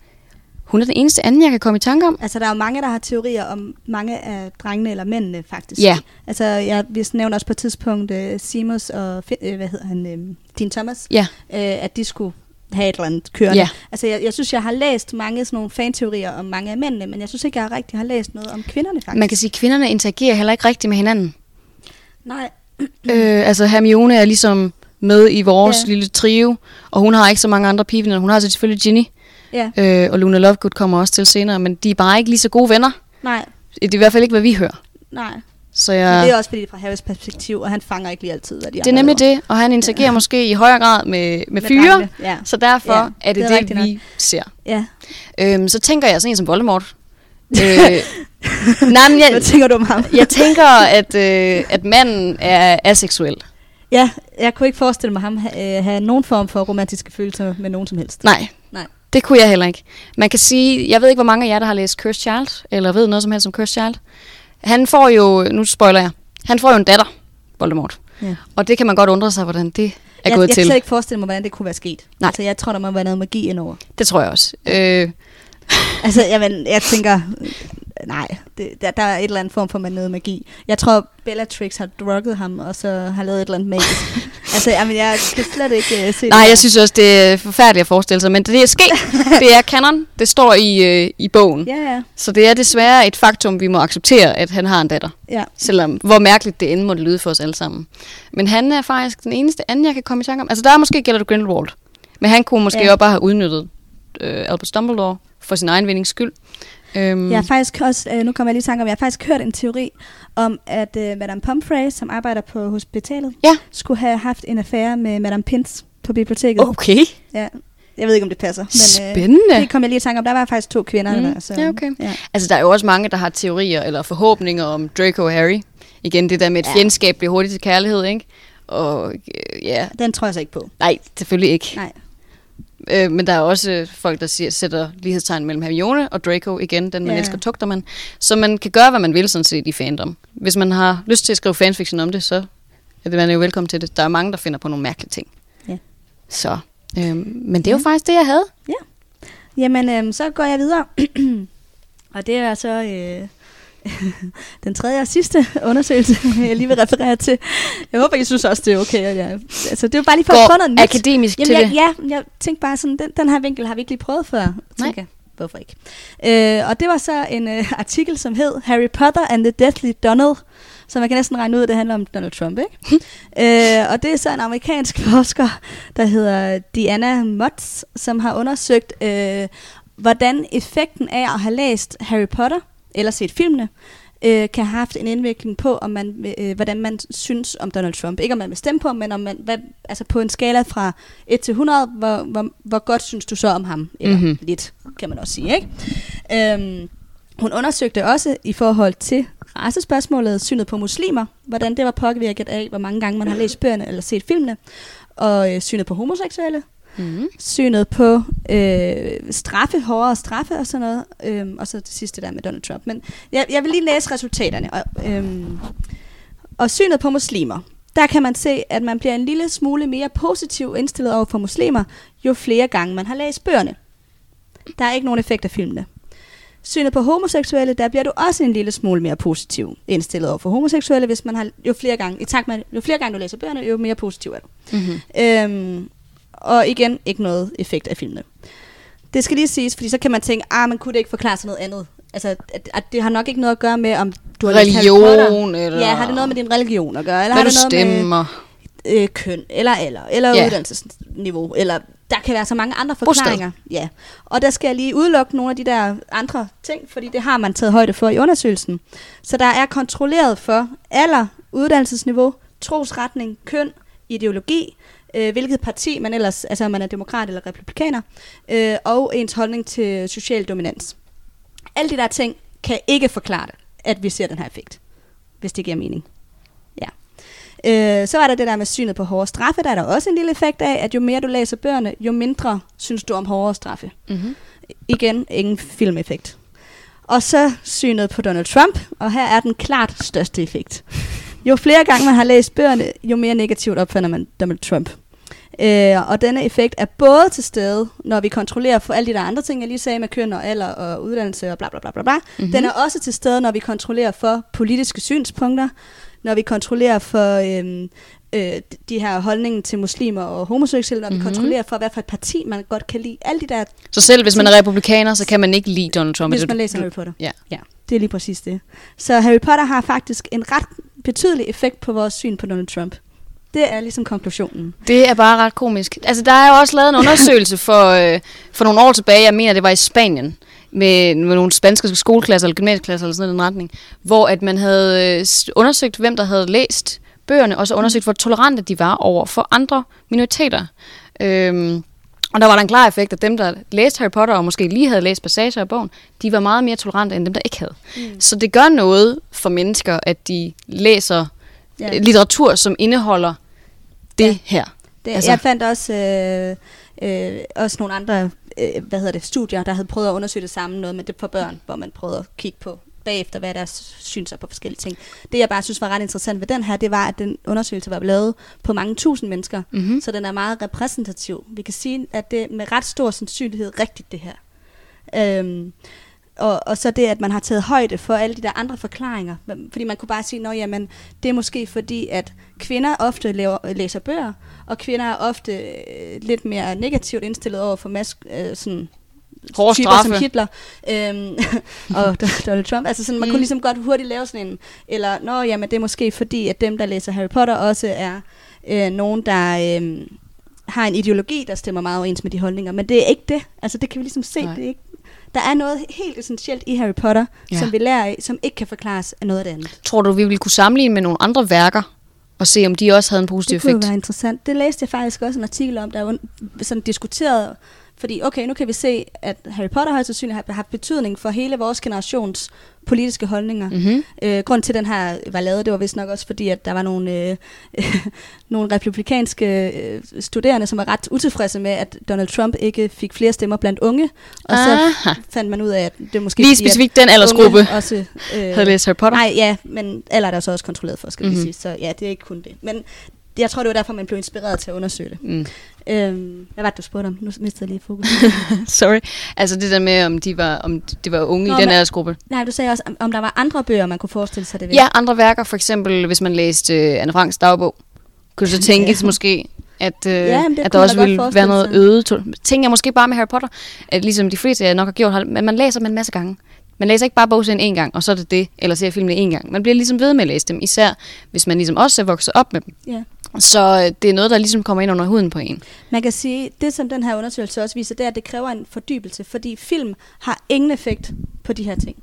hun er den eneste anden, jeg kan komme i tanke om. Altså, der er jo mange, der har teorier om mange af drengene eller mændene, faktisk. Ja. Altså, jeg vi nævner også på et tidspunkt uh, Simus og, uh, hvad hedder han, uh, Dean Thomas, ja. uh, at de skulle have et eller andet kørende. Ja. Altså, jeg, jeg synes, jeg har læst mange sådan nogle fanteorier om mange af mændene, men jeg synes ikke, jeg rigtig har læst noget om kvinderne, faktisk. Man kan sige, at kvinderne interagerer heller ikke rigtigt med hinanden. Nej. Øh, altså, Hermione er ligesom med i vores ja. lille trio, og hun har ikke så mange andre pigevenner. Hun har altså selvfølgelig Ginny, Ja. Øh, og Luna Lovegood kommer også til senere, men de er bare ikke lige så gode venner. Nej. Det er i hvert fald ikke, hvad vi hører. Nej. Så jeg... Men det er også fordi, det er fra Harrys perspektiv, og han fanger ikke lige altid, hvad de Det er nemlig det, og han interagerer ja. måske i højere grad med, med, med fyre, ja. så derfor ja, er det det, det vi nok. ser. Ja. Øhm, så tænker jeg sådan en som Voldemort. øh, nej, men jeg, Hvad tænker du om ham? jeg tænker, at, øh, at manden er aseksuel. Ja, jeg kunne ikke forestille mig ham have, øh, have nogen form for romantiske følelser med nogen som helst. Nej, Nej. Det kunne jeg heller ikke. Man kan sige, jeg ved ikke, hvor mange af jer, der har læst Cursed Child, eller ved noget som helst om Cursed Child. Han får jo, nu spoiler jeg, han får jo en datter, Voldemort. Ja. Og det kan man godt undre sig, hvordan det er jeg, gået jeg til. Jeg kan ikke forestille mig, hvordan det kunne være sket. Nej. Altså, jeg tror, der må være noget magi indover. Det tror jeg også. Øh. altså, jeg, men, jeg tænker, nej, det, der, der er et eller andet form for noget magi. Jeg tror, Bellatrix har drukket ham, og så har lavet et eller andet magisk. altså, jamen, jeg kan slet ikke uh, se Nej, det jeg synes også, det er forfærdeligt at forestille sig, men det er sket. det er canon. Det står i, øh, i bogen. Ja, ja. Så det er desværre et faktum, vi må acceptere, at han har en datter. Ja. Selvom, hvor mærkeligt det end må det lyde for os alle sammen. Men han er faktisk den eneste anden, jeg kan komme i tanke om. Altså, der er måske Gellert Grindelwald. Men han kunne måske ja. også bare have udnyttet øh, Albus Dumbledore for sin egen vindings skyld. Um, jeg har faktisk også, øh, nu kommer jeg lige i tanke om, jeg har faktisk hørt en teori om, at øh, Madame Pomfrey, som arbejder på hospitalet, ja. skulle have haft en affære med Madame Pins på biblioteket. Okay. Ja. Jeg ved ikke, om det passer. Men, øh, Spændende. Øh, det kom jeg lige i tanke om. Der var faktisk to kvinder. Mm. Der, så, ja, okay. Ja. Altså, der er jo også mange, der har teorier eller forhåbninger om Draco og Harry. Igen, det der med et ja. fjendskab bliver hurtigt til kærlighed, ikke? Og øh, ja. Den tror jeg så ikke på. Nej, selvfølgelig ikke. Nej. Øh, men der er også folk, der siger, sætter lighedstegn mellem Hermione og Draco igen, den man ja. elsker, tugter man. Så man kan gøre, hvad man vil sådan set i fandom. Hvis man har lyst til at skrive fanfiction om det, så er det man er jo velkommen til det. Der er mange, der finder på nogle mærkelige ting. Ja. Så, øh, men det er jo ja. faktisk det, jeg havde. Ja. Jamen, øh, så går jeg videre. og det er så... Øh den tredje og sidste undersøgelse, jeg lige vil referere til. Jeg håber, I synes også, det er okay. Ja. Altså, det er bare lige for Går at få noget nyt. akademisk Jamen, til jeg, det. Ja, jeg tænkte bare sådan, den, den her vinkel har vi ikke lige prøvet før. Nej. Jeg. Hvorfor ikke? Øh, og det var så en øh, artikel, som hed Harry Potter and the Deathly Donald, så man kan næsten regne ud, at det handler om Donald Trump, ikke? øh, og det er så en amerikansk forsker, der hedder Diana Motz, som har undersøgt, øh, hvordan effekten af at have læst Harry Potter, eller set filmene, øh, kan have haft en indvirkning på, om man, øh, hvordan man synes om Donald Trump. Ikke om man vil stemme på ham, men om man, hvad, altså på en skala fra 1 til 100, hvor, hvor, hvor godt synes du så om ham? Eller Mhm. lidt, kan man også sige. Ikke? Øhm, hun undersøgte også i forhold til racespørgsmålet, synet på muslimer, hvordan det var påvirket af, hvor mange gange man har læst bøgerne eller set filmene, og øh, synet på homoseksuelle, Mm. synet på øh, straffe, hårdere straffe og sådan noget, øhm, og så det sidste der med Donald Trump. Men jeg, jeg vil lige læse resultaterne. Og, øhm, og synet på muslimer, der kan man se, at man bliver en lille smule mere positiv indstillet over for muslimer, jo flere gange man har læst bøgerne. Der er ikke nogen effekt af filmene. Synet på homoseksuelle, der bliver du også en lille smule mere positiv indstillet over for homoseksuelle, hvis man har jo flere gange, i takt med, jo flere gange du læser bøgerne, jo mere positiv er du. Mm-hmm. Øhm, og igen, ikke noget effekt af filmene. Det skal lige siges, fordi så kan man tænke, ah, man kunne det ikke forklare sig noget andet. Altså, at, at det har nok ikke noget at gøre med, om du har. Religion, eller Ja, har det noget med din religion at gøre? Eller hvad har det noget stemmer. med øh, køn, eller eller, eller Ja. uddannelsesniveau, eller der kan være så mange andre forklaringer. Ja. Og der skal jeg lige udelukke nogle af de der andre ting, fordi det har man taget højde for i undersøgelsen. Så der er kontrolleret for alder, uddannelsesniveau, trosretning, køn, ideologi, øh, hvilket parti man ellers, altså om man er demokrat eller republikaner, øh, og ens holdning til social dominans. Alle de der ting kan ikke forklare det, at vi ser den her effekt, hvis det giver mening. Ja. Øh, så var der det der med synet på hårde straffe. Der er der også en lille effekt af, at jo mere du læser bøgerne, jo mindre synes du om hårde straffe. Mm-hmm. Igen, ingen filmeffekt. Og så synet på Donald Trump, og her er den klart største effekt. Jo flere gange man har læst bøgerne, jo mere negativt opfatter man Donald Trump. Øh, og denne effekt er både til stede, når vi kontrollerer for alle de der andre ting, jeg lige sagde med køn og alder og uddannelse og bla bla bla bla. bla. Mm-hmm. Den er også til stede, når vi kontrollerer for politiske synspunkter, når vi kontrollerer for øhm, øh, de her holdninger til muslimer og homoseksuelle, når mm-hmm. vi kontrollerer for, hvad for et parti man godt kan lide. Alle de der Så selv hvis man er republikaner, så kan man ikke lide Donald Trump? Hvis man læser Harry Potter. Ja. ja. Det er lige præcis det. Så Harry Potter har faktisk en ret betydelig effekt på vores syn på Donald Trump. Det er ligesom konklusionen. Det er bare ret komisk. Altså, der er jo også lavet en undersøgelse for, øh, for nogle år tilbage, jeg mener, det var i Spanien, med, med nogle spanske skoleklasser eller gymnasieklasser eller sådan noget i den retning, hvor at man havde øh, undersøgt, hvem der havde læst bøgerne, og så undersøgt, hvor tolerante de var over for andre minoriteter. Øhm, og der var der en klar effekt, at dem, der læste Harry Potter, og måske lige havde læst passager af bogen, de var meget mere tolerante, end dem, der ikke havde. Mm. Så det gør noget for mennesker, at de læser ja. litteratur, som indeholder det Ja. her. Det, Altså- altså. Jeg fandt også, øh, øh, også nogle andre øh, hvad hedder det, studier, der havde prøvet at undersøge det samme, noget med det for børn, hvor man prøvede at kigge på bagefter, hvad deres syns er på forskellige ting. Det, jeg bare synes var ret interessant ved den her, det var, at den undersøgelse var lavet på mange tusind mennesker, Mm-hmm. så den er meget repræsentativ. Vi kan sige, at det er med ret stor sandsynlighed rigtigt, det her. Øhm, og, og så det, at man har taget højde for alle de der andre forklaringer. Fordi man kunne bare sige, at jamen, det er måske fordi, at kvinder ofte laver, læser bøger, og kvinder er ofte øh, lidt mere negativt indstillet over for mas- øh, sådan, Hårde typer straffe. som Hitler øhm, og Donald Trump. Altså sådan, man mm. kunne ligesom godt hurtigt lave sådan en, eller nå, jamen det er måske fordi, at dem, der læser Harry Potter, også er øh, nogen, der øh, har en ideologi, der stemmer meget overens med de holdninger. Men det er ikke det. Altså det kan vi ligesom se. Nej. Det er ikke, der er noget helt essentielt i Harry Potter, Ja. som vi lærer af, som ikke kan forklares af noget af det andet. Tror du, vi ville kunne sammenligne med nogle andre værker, og se, om de også havde en positiv Det kunne effekt? være interessant. Det læste jeg faktisk også en artikel om, der sådan diskuteret, fordi okay, nu kan vi se, at Harry Potter har sandsynligt har haft betydning for hele vores generations politiske holdninger. Mm-hmm. Øh, grund til, at den her var lavet, det var vist nok også fordi, at der var nogle, øh, nogle republikanske øh, studerende, som var ret utilfredse med, at Donald Trump ikke fik flere stemmer blandt unge. Og så Aha. fandt man ud af, at det måske Lige specifikt den aldersgruppe også, øh, havde læst Harry Potter. Nej, ja, men alder er der så også kontrolleret for, skal mm-hmm. Mhm. vi sige. Så ja, det er ikke kun det. Men jeg tror, det var derfor, man blev inspireret til at undersøge det. Mm. Øhm, hvad var det, du spurgte om? Nu mistede jeg lige fokus. Sorry. Altså det der med, om de var, om de var unge Nå, i den aldersgruppe. Nej, du sagde også, om, der var andre bøger, man kunne forestille sig det ved. Ja, andre værker, for eksempel hvis man læste uh, Anne Franks dagbog, kunne så tænkes Ja. måske, at, uh, Ja, at der også ville være noget øget. Tænker jeg måske bare med Harry Potter, at ligesom de fleste jeg nok har gjort, men man læser dem en masse gange. Man læser ikke bare bogserien en gang, og så er det det, eller ser filmene en gang. Man bliver ligesom ved med at læse dem, især hvis man ligesom også er vokset op med dem. ja. Så øh, det er noget, der ligesom kommer ind under huden på en. Man kan sige, det som den her undersøgelse også viser, det er, at det kræver en fordybelse, fordi film har ingen effekt på de her ting.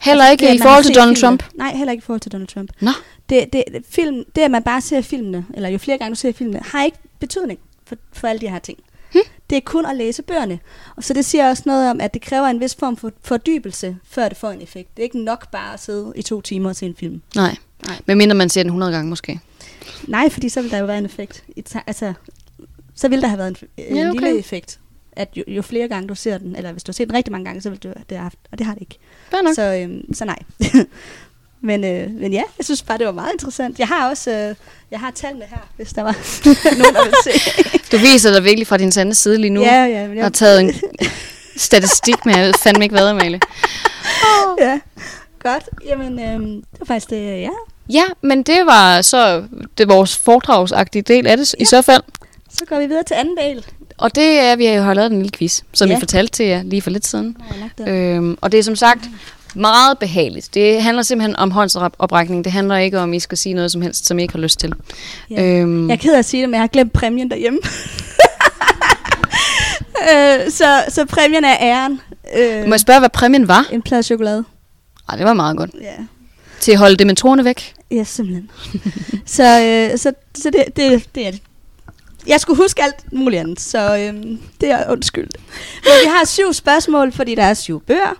Heller Altså, ikke det, i forhold til Donald filmene. Trump. Nej, heller ikke i forhold til Donald Trump. Nå. Det, det, film, det, at man bare ser filmene, eller jo flere gange du ser filmene, har ikke betydning for, for alle de her ting. Hm? Det er kun at læse bøgerne. Og så det siger også noget om, at det kræver en vis form for fordybelse, før det får en effekt. Det er ikke nok bare at sidde i to timer og se en film. Nej. Nej. Men mindre man ser den 100 gange måske. Nej, fordi så vil der jo være en effekt. Altså, så vil der have været en, en Ja, okay. lille effekt. At jo, jo flere gange du ser den, eller hvis du har set den rigtig mange gange, så vil du det have haft, og det har det ikke. Nok. Så, øhm, så nej. men, øh, men ja, jeg synes bare, det var meget interessant. Jeg har også øh, jeg har tallene her, hvis der var nogen, der vil se. Du viser dig virkelig fra din sande side lige nu. ja, ja, men Jeg har jeg, taget en statistik med, jeg ved fandme ikke hvad, Amalie. ja. Godt. Jamen, øhm, det var faktisk det, ja. Ja, men det var så det var vores foredragsagtige del af det, ja. i så fald. Så går vi videre til anden del. Og det er, vi har jo lavet en lille quiz, som ja. Vi fortalte til jer lige for lidt siden. Nå. Øhm, og det er som sagt meget behageligt. Det handler simpelthen om håndsoprækning. Det handler ikke om, at I skal sige noget som helst, som I ikke har lyst til. Ja. Øhm, Jeg er ked af at sige det, men jeg har glemt præmien derhjemme. øh, så, så præmien er æren. Øh, Må jeg spørge, hvad præmien var? en plade chokolade. Ej, det var meget godt. Ja. Til at holde dementorerne væk. Ja, simpelthen. så øh, så, så det, det, det er det. Jeg skulle huske alt muligt andet, så øh, det er undskyld. Men vi har syv spørgsmål, fordi der er syv bøger.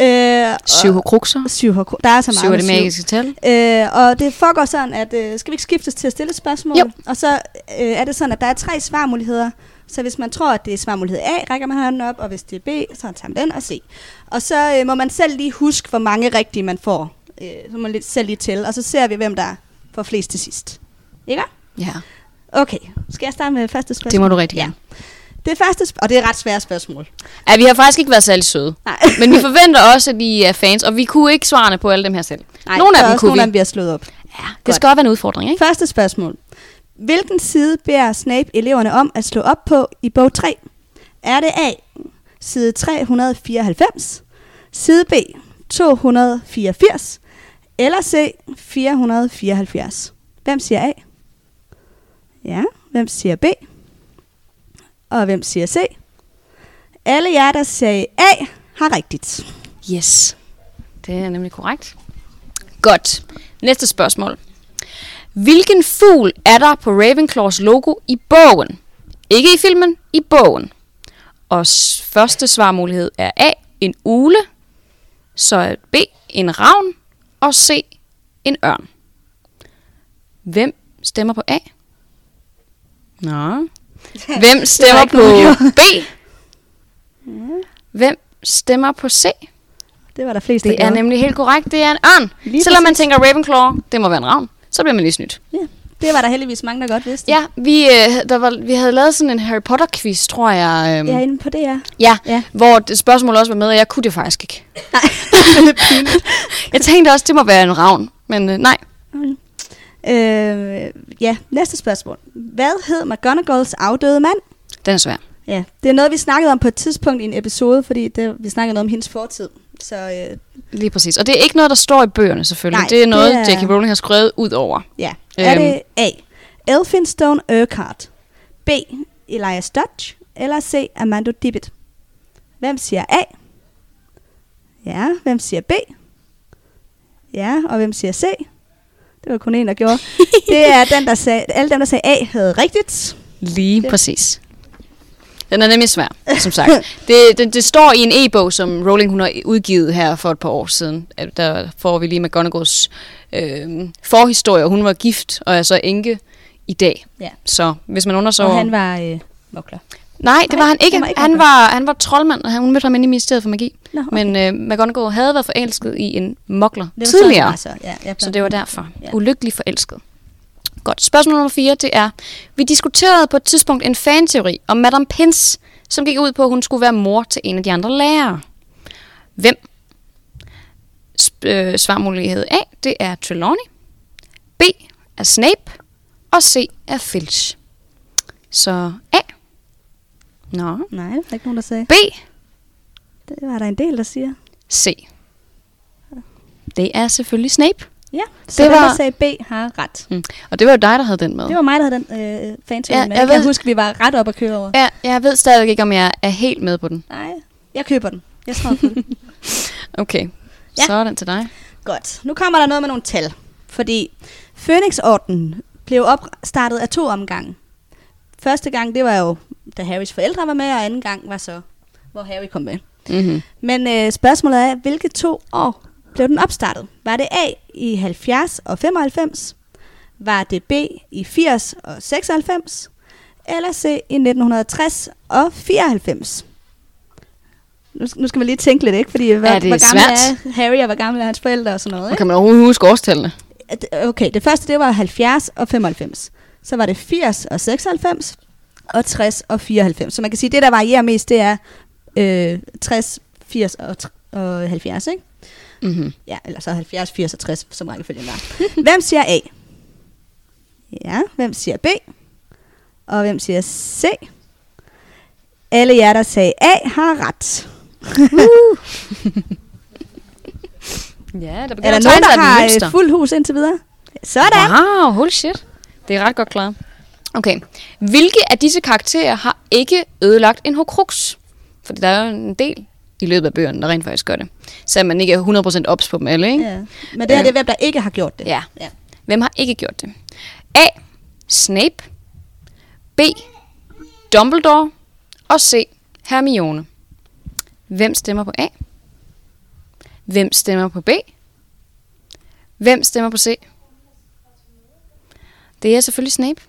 Øh, Syv hukrukser. Syv hår- Der er så meget Syv er det magiske tal. Øh, og det foregår sådan, at øh, skal vi ikke skiftes til at stille et spørgsmål? Jo. Og så øh, er det sådan, at der er tre svarmuligheder. Så hvis man tror, at det er svarmulighed A, rækker man hånden op, og hvis det er B, så tager man den og C. Og så øh, må man selv lige huske, hvor mange rigtige man får. Øh, så må man lidt selv lige til, og så ser vi, hvem der får flest til sidst. Ikke? Ja, Okay, skal jeg starte med første spørgsmål? det må du rigtig gerne. Det første, sp- og det er ret svære spørgsmål. Ja, vi har faktisk ikke været særlig søde. Nej. Men vi forventer også, at I er fans, og vi kunne ikke svarene på alle dem her selv. Nej, nogle af dem også kunne nogle vi. af dem, vi har slået op. Ja, det skal godt være en udfordring, ikke? Første spørgsmål. Hvilken side beder Snape eleverne om at slå op på i bog 3? Er det A, side 394, side B, 284, eller C, 474? Hvem siger A? Ja, hvem siger B? Og hvem siger C? Alle jer, der sagde A, har rigtigt. Yes. Det er nemlig korrekt. Godt. Næste spørgsmål. Hvilken fugl er der på Ravenclaws logo i bogen? Ikke i filmen, i bogen. Og første svarmulighed er A, en ule, så er B, en ravn, og C, en ørn. Hvem stemmer på A? Nå. Hvem stemmer på B? Hvem stemmer på C? Det var der flest, der Det er gjorde. nemlig helt korrekt. Det er en ørn. Lige Selvom man præcis. tænker Ravenclaw, det må være en ravn, så bliver man lige snydt. Ja, det var der heldigvis mange, der godt vidste. Ja, vi, øh, der var, vi havde lavet sådan en Harry Potter-quiz, tror jeg. Jeg er inde på det, ja. ja, Ja. hvor det spørgsmål også var med, og jeg kunne det faktisk ikke. Nej. Jeg tænkte også, det må være en ravn, men øh, nej. øh, ja, næste spørgsmål. Hvad hed McGonagalls afdøde mand? Den er svær. Ja, det er noget, vi snakkede om på et tidspunkt i en episode, fordi det, vi snakkede noget om hendes fortid. Så øh, Lige præcis. Og det er ikke noget, der står i bøgerne selvfølgelig. Nej, det er noget, det er- J.K. Rowling har skrevet ud over. ja, er Øhm. det A. Elphinstone Urquhart, B. Elias Dodge, eller C. Amando Dibbet? Hvem siger A? Ja, hvem siger B? Ja, og hvem siger C? Det var kun en, der gjorde. det er den, der sagde, alle dem, der sagde A, havde rigtigt. Lige Det- præcis. Den er nemlig svær, som sagt. det, det, det står i en e-bog, som Rowling hun har udgivet her for et par år siden. Der får vi lige McGonagalls øh, forhistorie. Hun var gift og er så enke i dag. Ja. Så hvis man undersøger... Og han var øh, mokler. Nej, det Nej, var han ikke. han var ikke han, var, han var troldmand, og hun mødte ham inde i Ministeriet for Magi. Nå, okay. Men øh, McGonagall havde været forelsket i en mokler tidligere. Så. Ja, jeg Så det var derfor. Ja. Ulykkelig forelsket. Godt. Spørgsmål nummer 4, det er, vi diskuterede på et tidspunkt en fanteori om Madame Pince, som gik ud på, at hun skulle være mor til en af de andre lærere. Hvem? Sp- øh, svarmulighed A, det er Trelawney. B er Snape. Og C er Filch. Så A. Nå. Nej, det var ikke nogen, der sagde. B. Det var der en del, der siger. C. Det er selvfølgelig Snape. Ja, så Det det den, var- der sagde B, har ret. Mm. Og det var jo dig, der havde den med. Det var mig, der havde den øh, fanteori Ja, med. jeg Jeg kan ved- huske, vi var ret op at køre over. Ja, jeg ved stadig ikke, om jeg er helt med på den. Nej, jeg køber den. Jeg tror på den. Okay, ja. så er den til dig. Godt. Nu kommer der noget med nogle tal. Fordi Phoenix-ordenen blev opstartet af to omgange. Første gang, det var jo, da Harrys forældre var med, og anden gang var så, hvor Harry kom med. Mm-hmm. Men øh, spørgsmålet er, hvilke to år blev den opstartet? Var det A i 70 og 95? Var det B i 80 og 96? Eller C i 1960 og 94? Nu, nu skal vi lige tænke lidt, ikke? Fordi hvor, Er det hvor gammel svært? er Harry, og hvor gammel er hans forældre og sådan noget, Og ikke? kan man overhovedet huske årstallene? Okay, det første det var 70 og 95. Så var det 80 og 96 og 60 og 94. Så man kan sige, at det, der varierer mest, det er øh, 60, 80 og, og 70, ikke? Mm-hmm. Ja, eller så 70, 80 og 60, som rækkefølgen var. hvem siger A? Ja, hvem siger B? Og hvem siger C? Alle jer, der sagde A, har ret. Ja, der Er der nogen, der har øh, fuld hus indtil videre? Sådan. Wow, holy shit. Det er ret godt klaret. Okay. Hvilke af disse karakterer har ikke ødelagt en Horcrux? Fordi der er jo en del i løbet af bøgerne, der rent faktisk gør det. Så man ikke er 100% ops på dem alle, ikke? Ja. Men det her det er hvem, der ikke har gjort det. Ja. ja. Hvem har ikke gjort det? A. Snape. B. Dumbledore. Og C. Hermione. Hvem stemmer på A? Hvem stemmer på B? Hvem stemmer på C? Det er selvfølgelig Snape.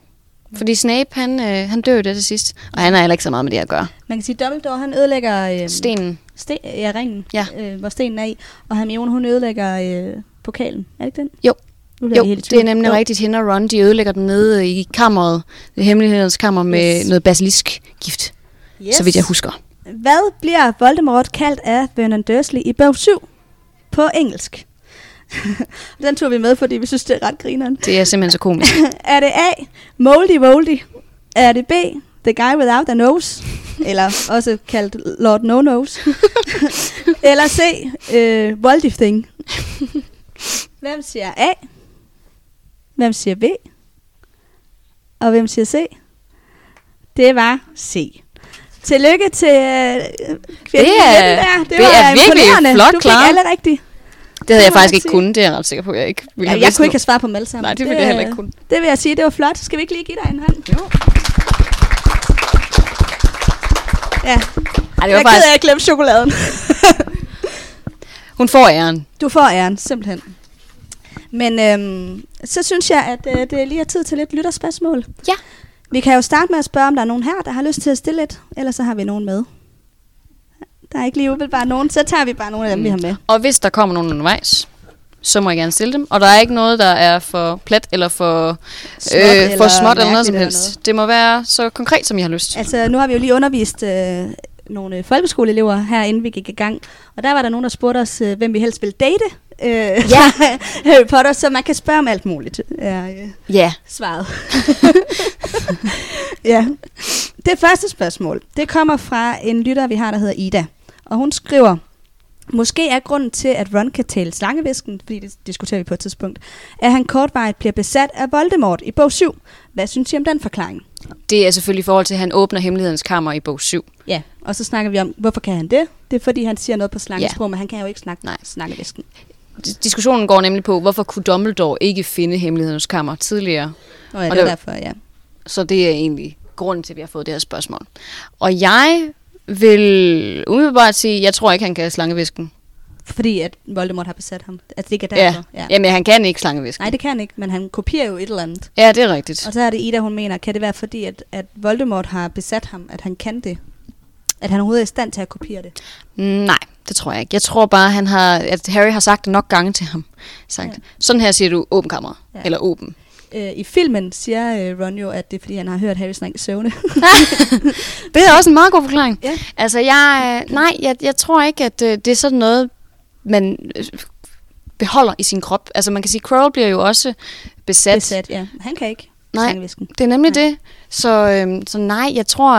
Fordi Snape, han, øh, han dør jo der til sidst. Og han har heller ikke så meget med det at gøre. Man kan sige, at Dumbledore, han ødelægger... Øh, Stenen. Sten, ja, ringen, Ja. Øh, hvor stenen er i. Og Hermione, hun ødelægger øh, pokalen. Er det ikke den? Jo. Er Jo, det er nemlig Jo. rigtigt. Hende og Ron, de ødelægger den nede i kammeret. Det hemmelighedens kammer med Yes. noget basilisk-gift, Yes. så vidt jeg husker. Hvad bliver Voldemort kaldt af Vernon Dursley i bog 7 på engelsk? Den tog vi med, fordi vi synes, det er ret grineren. Det er simpelthen så komisk. Er det A, Moldy Voldy? Er det B, The Guy Without a Nose? Eller også kaldt Lord No Nose? Eller C, uh, Voldy Thing? Hvem siger A? Hvem siger B? Og hvem siger C? Det var C. Tillykke til øh, kvinden Det er- der. Det, det var er virkelig imponerende. flot Du klaret. alle rigtigt. Det havde jeg faktisk jeg ikke sige. kunnet. Det er jeg ret sikker på, jeg ikke ville Ja, have jeg kunne ikke nu. have svaret på dem alle sammen. Nej, det ville jeg heller ikke kunne. Det vil jeg sige, det var flot. Skal vi ikke lige give dig en hånd? Jo. Ja, Ej, det jeg var af, faktisk... at jeg glemte chokoladen. Hun får æren. du får æren, simpelthen. Men øhm, så synes jeg, at øh, det lige er tid til lidt lytterspørgsmål. Ja. Vi kan jo starte med at spørge, om der er nogen her, der har lyst til at stille lidt. Ellers så har vi nogen med. Der er ikke lige umiddelbart nogen, så tager vi bare nogle af dem, vi har med. Og hvis der kommer nogen undervejs, så må jeg gerne stille dem. Og der er ikke noget, der er for plat eller for Småt øh, eller for småt eller noget som helst. noget. Det må være så konkret, som I har lyst. Altså, nu har vi jo lige undervist øh, nogle øh, folkeskoleelever her, inden vi gik i gang. Og der var der nogen, der spurgte os, øh, hvem vi helst ville date. Øh, ja. Harry Potter, så man kan spørge om alt muligt. Er, øh, Ja. svaret. ja. Det første spørgsmål, det kommer fra en lytter, vi har, der hedder Ida. Og hun skriver, Måske er grunden til, at Ron kan tale slangevisken, fordi det diskuterer vi på et tidspunkt, at han kortvarigt bliver besat af Voldemort i bog 7. Hvad synes I om den forklaring? Det er selvfølgelig i forhold til, at han åbner hemmelighedens kammer i bog 7. Ja, og så snakker vi om, hvorfor kan han det? Det er fordi, han siger noget på slangesprog, Ja. men han kan jo ikke snakke Nej. snakkevisken. Dis- Diskussionen går nemlig på, hvorfor kunne Dumbledore ikke finde hemmelighedens kammer tidligere? Nå ja, Og det er derfor, ja. Så det er egentlig grunden til, at vi har fået det her spørgsmål. Og jeg vil umiddelbart sige, jeg tror ikke, han kan slangevisken. Fordi at Voldemort har besat ham. Altså det ikke er Ja. derfor. Ja. Jamen, han kan ikke slangevisken. Nej, det kan han ikke, men han kopierer jo et eller andet. Ja, det er rigtigt. Og så er det Ida, hun mener, kan det være fordi, at, at Voldemort har besat ham, at han kan det? At han overhovedet er i stand til at kopiere det? Mm, Nej, det tror jeg ikke. Jeg tror bare, han har, at Harry har sagt det nok gange til ham. Sagt, Ja. sådan her siger du åben kammer. Ja. Ja. Eller åben. Øh, I filmen siger øh, Ron jo, at det er fordi, han har hørt Harry snakke søvne. Det er også en meget god forklaring. Ja. Altså, jeg, øh, nej, jeg, jeg tror ikke, at øh, det er sådan noget, man øh, beholder i sin krop. Altså, man kan sige, Quirrell bliver jo også besat. besat, ja. Han kan ikke. Nej. Det er nemlig Nej. det. Så, øhm, så nej, jeg tror,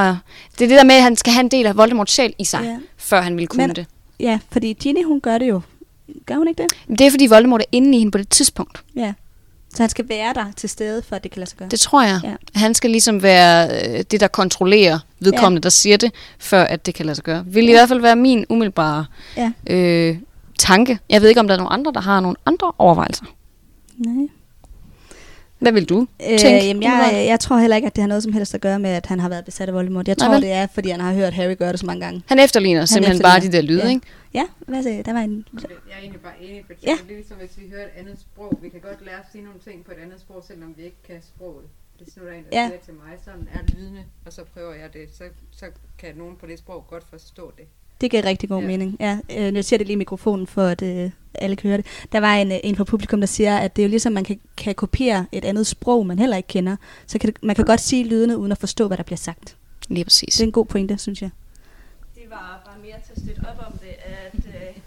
det er det der med, at han skal have en del af Voldemorts sjæl i sig, Ja. før han ville kunne Men- det. Ja, fordi Ginny, hun gør det jo. Gør hun ikke det? Det er, fordi Voldemort er inde i hende på det tidspunkt. Ja. Så han skal være der til stede, for at det kan lade sig gøre. Det tror jeg. Ja. Ja. Han skal ligesom være øh, det, der kontrollerer vedkommende, ja. der siger det, før at det kan lade sig gøre. Vil i hvert fald være min umiddelbare Ja. øh, tanke. Jeg ved ikke, om der er nogen andre, der har nogle andre overvejelser. Nej. Hvad vil du Øh, tænke? jamen, jeg, jeg tror heller ikke, at det har noget som helst at gøre med, at han har været besat af Voldemort. Jeg Nej, tror, vel? det er, fordi han har hørt Harry gøre det så mange gange. Han efterligner han simpelthen bare de der lyde, Ja. ikke? Ja, hvad sagde Der var en... Jeg er egentlig bare enig, for Ja. det er ligesom, hvis vi hører et andet sprog. Vi kan godt lære at sige nogle ting på et andet sprog, selvom vi ikke kan sproget. Hvis nu der er en, der Ja. siger til mig, sådan er lydende, og så prøver jeg det, så, så kan nogen på det sprog godt forstå det. Det giver rigtig god ja. Ja. mening. Ja, øh, jeg siger det lige i mikrofonen, for at øh, alle kan høre det. Der var en, øh, en fra publikum, der siger, at det er jo ligesom, man kan, kan kopiere et andet sprog, man heller ikke kender. Så kan det, man kan godt sige lydene, uden at forstå, hvad der bliver sagt. Lige præcis. Det er en god pointe, synes jeg. Det var bare mere til at støtte op om det, at øh,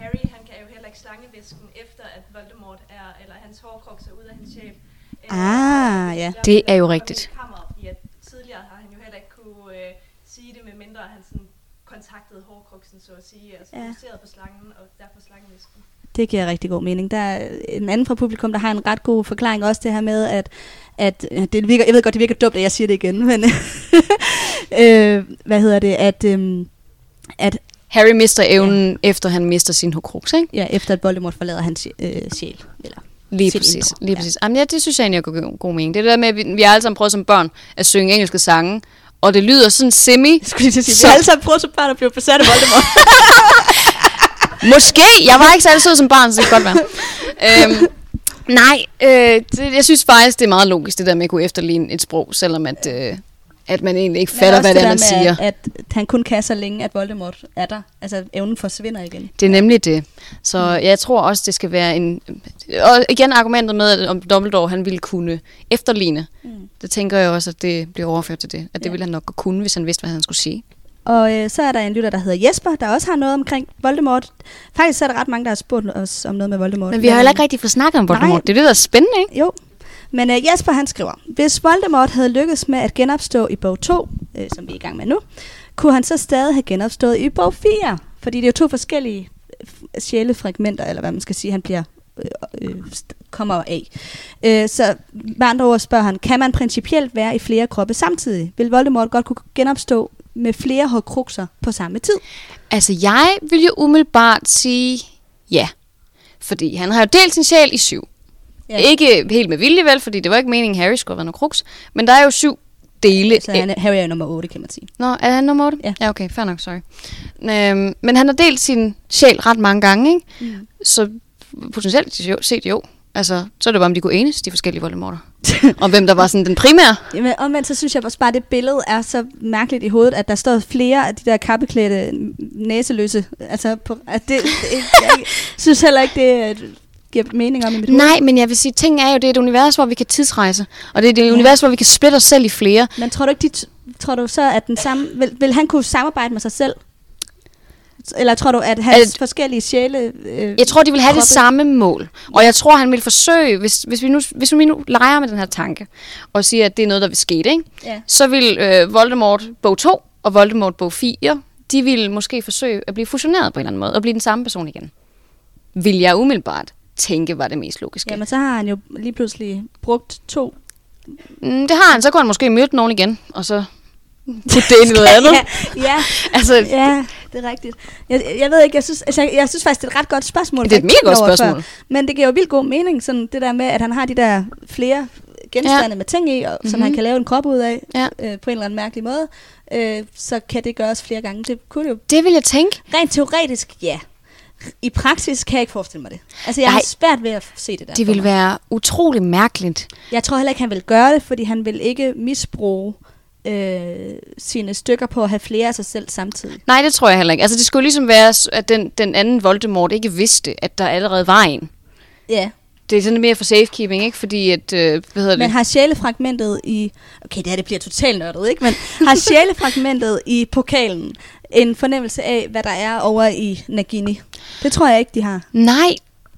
Harry, han kan jo heller ikke slangevisken efter, at Voldemort er, eller hans hårkroks er ude af hans sjæl. Ah, ja. Det er jo rigtigt. Kammer, fordi at tidligere har han jo heller ikke kunne øh, sige det, med mindre han sådan kontaktede hårkroksen, så at sige, altså Ja. fokuseret på slangen, og derfor slangevisken. Det giver rigtig god mening. Der er en anden fra publikum, der har en ret god forklaring også det her med, at, at øh, det virker, jeg ved godt, det virker dumt, at jeg siger det igen, men øh, hvad hedder det, at, øhm, at Harry mister evnen, ja. efter han mister sin Horcrux, ikke? Ja, efter at Voldemort forlader hans øh, sjæl. Eller Lige præcis. indre. Lige Ja. præcis. Jamen, ja, det synes jeg egentlig er god, god mening. Det er det der med, at vi, vi har alle sammen prøvet som børn at synge engelske sange, og det lyder sådan semi. Jeg skulle at sige, Så- vi har alle sammen prøvet som børn at blive besat af Voldemort. Måske! Jeg var ikke særlig sød som barn, så det kan godt være. øhm, nej, øh, det, jeg synes faktisk, det er meget logisk, det der med at kunne efterligne et sprog, selvom at, øh, at man egentlig ikke fatter, hvad det er, der man siger. At, at han kun kan så længe, at Voldemort er der. Altså, evnen forsvinder igen. Det er nemlig det. Så jeg tror også, det skal være en... Og igen argumentet med, at om Dumbledore han ville kunne efterligne. Mm. Det tænker jeg også, at det bliver overført til det. At det Ja. ville han nok kunne, hvis han vidste, hvad han skulle sige. Og øh, så er der en lytter, der hedder Jesper, der også har noget omkring Voldemort. Faktisk så er der ret mange, der har spurgt os om noget med Voldemort. Men vi har heller ikke rigtig fået snakket om Voldemort. Nej. Det er det, der er spændende, ikke? Jo. Men øh, Jesper han skriver, hvis Voldemort havde lykkes med at genopstå i bog 2, øh, som vi er i gang med nu, kunne han så stadig have genopstået i bog 4? Fordi det er jo to forskellige øh, sjælefragmenter, eller hvad man skal sige, han bliver øh, øh kommer af. Øh, så med andre ord spørger han, kan man principielt være i flere kroppe samtidig? Vil Voldemort godt kunne genopstå med flere hårdkrukser på samme tid? Altså, jeg vil jo umiddelbart sige ja. Fordi han har jo delt sin sjæl i syv. Ja. Ikke helt med vilje vel, fordi det var ikke meningen, Harry skulle have været noget kruks. Men der er jo syv dele. Så han er, Harry er nummer 8, kan man sige. Nå, er han nummer 8? Ja. ja okay, fair nok, sorry. Øhm, men han har delt sin sjæl ret mange gange, ikke? Mm. Så potentielt jo, set jo. Altså, så er det bare, om de kunne enes, de forskellige Voldemorter. og hvem der var sådan den primære. Jamen, omvendt så synes jeg også bare, at det billede er så mærkeligt i hovedet, at der står flere af de der kappeklædte næseløse. Altså, på, at det, det, jeg synes heller ikke, det giver mening om i mit hoved. Nej, men jeg vil sige, ting er jo, det er et univers, hvor vi kan tidsrejse. Og det er et Ja. univers, hvor vi kan splitte os selv i flere. Men tror du ikke, de tror du så, at den samme, vil, vil han kunne samarbejde med sig selv? Eller tror du, at hans At- forskellige sjæle... Øh, Jeg tror, de vil have kroppe- det samme mål. Og jeg tror, han vil forsøge, hvis, hvis, vi nu, hvis vi nu leger med den her tanke, og siger, at det er noget, der vil ske, ikke? Ja. så vil øh, Voldemort bog 2 og Voldemort bog 4, de vil måske forsøge at blive fusioneret på en eller anden måde, og blive den samme person igen. Vil jeg umiddelbart tænke, var det mest logiske. Jamen, så har han jo lige pludselig brugt to. Mm, det har han, så kunne han måske møde nogen igen, og så putte det ind i noget andet. ja, ja, Altså, ja, det er rigtigt. Jeg, jeg ved ikke, jeg synes, altså, jeg, jeg synes faktisk, det er et ret godt spørgsmål. Det er et mega godt spørgsmål. Før. Men det giver jo vildt god mening, sådan det der med, at han har de der flere genstande ja. med ting i, og, som Mhm. han kan lave en krop ud af Ja. øh, på en eller anden mærkelig måde. Øh, så kan det gøres flere gange. Det kunne det jo det vil jeg tænke. rent teoretisk, ja. I praksis kan jeg ikke forestille mig det. Altså, jeg har Nej. svært ved at se det der. Det vil være utrolig mærkeligt. Jeg tror heller ikke, han vil gøre det, fordi han vil ikke misbruge øh, sine stykker på at have flere af sig selv samtidig. Nej, det tror jeg heller ikke. Altså, det skulle ligesom være, at den, den anden Voldemort ikke vidste, at der allerede var en. Ja, Det er sådan mere for safekeeping, ikke? Fordi at, øh, hvad hedder det? men har sjælefragmentet i... Okay, det her det bliver totalt nørdet, ikke? Men har sjælefragmentet i pokalen en fornemmelse af, hvad der er over i Nagini? Det tror jeg ikke, de har. Nej,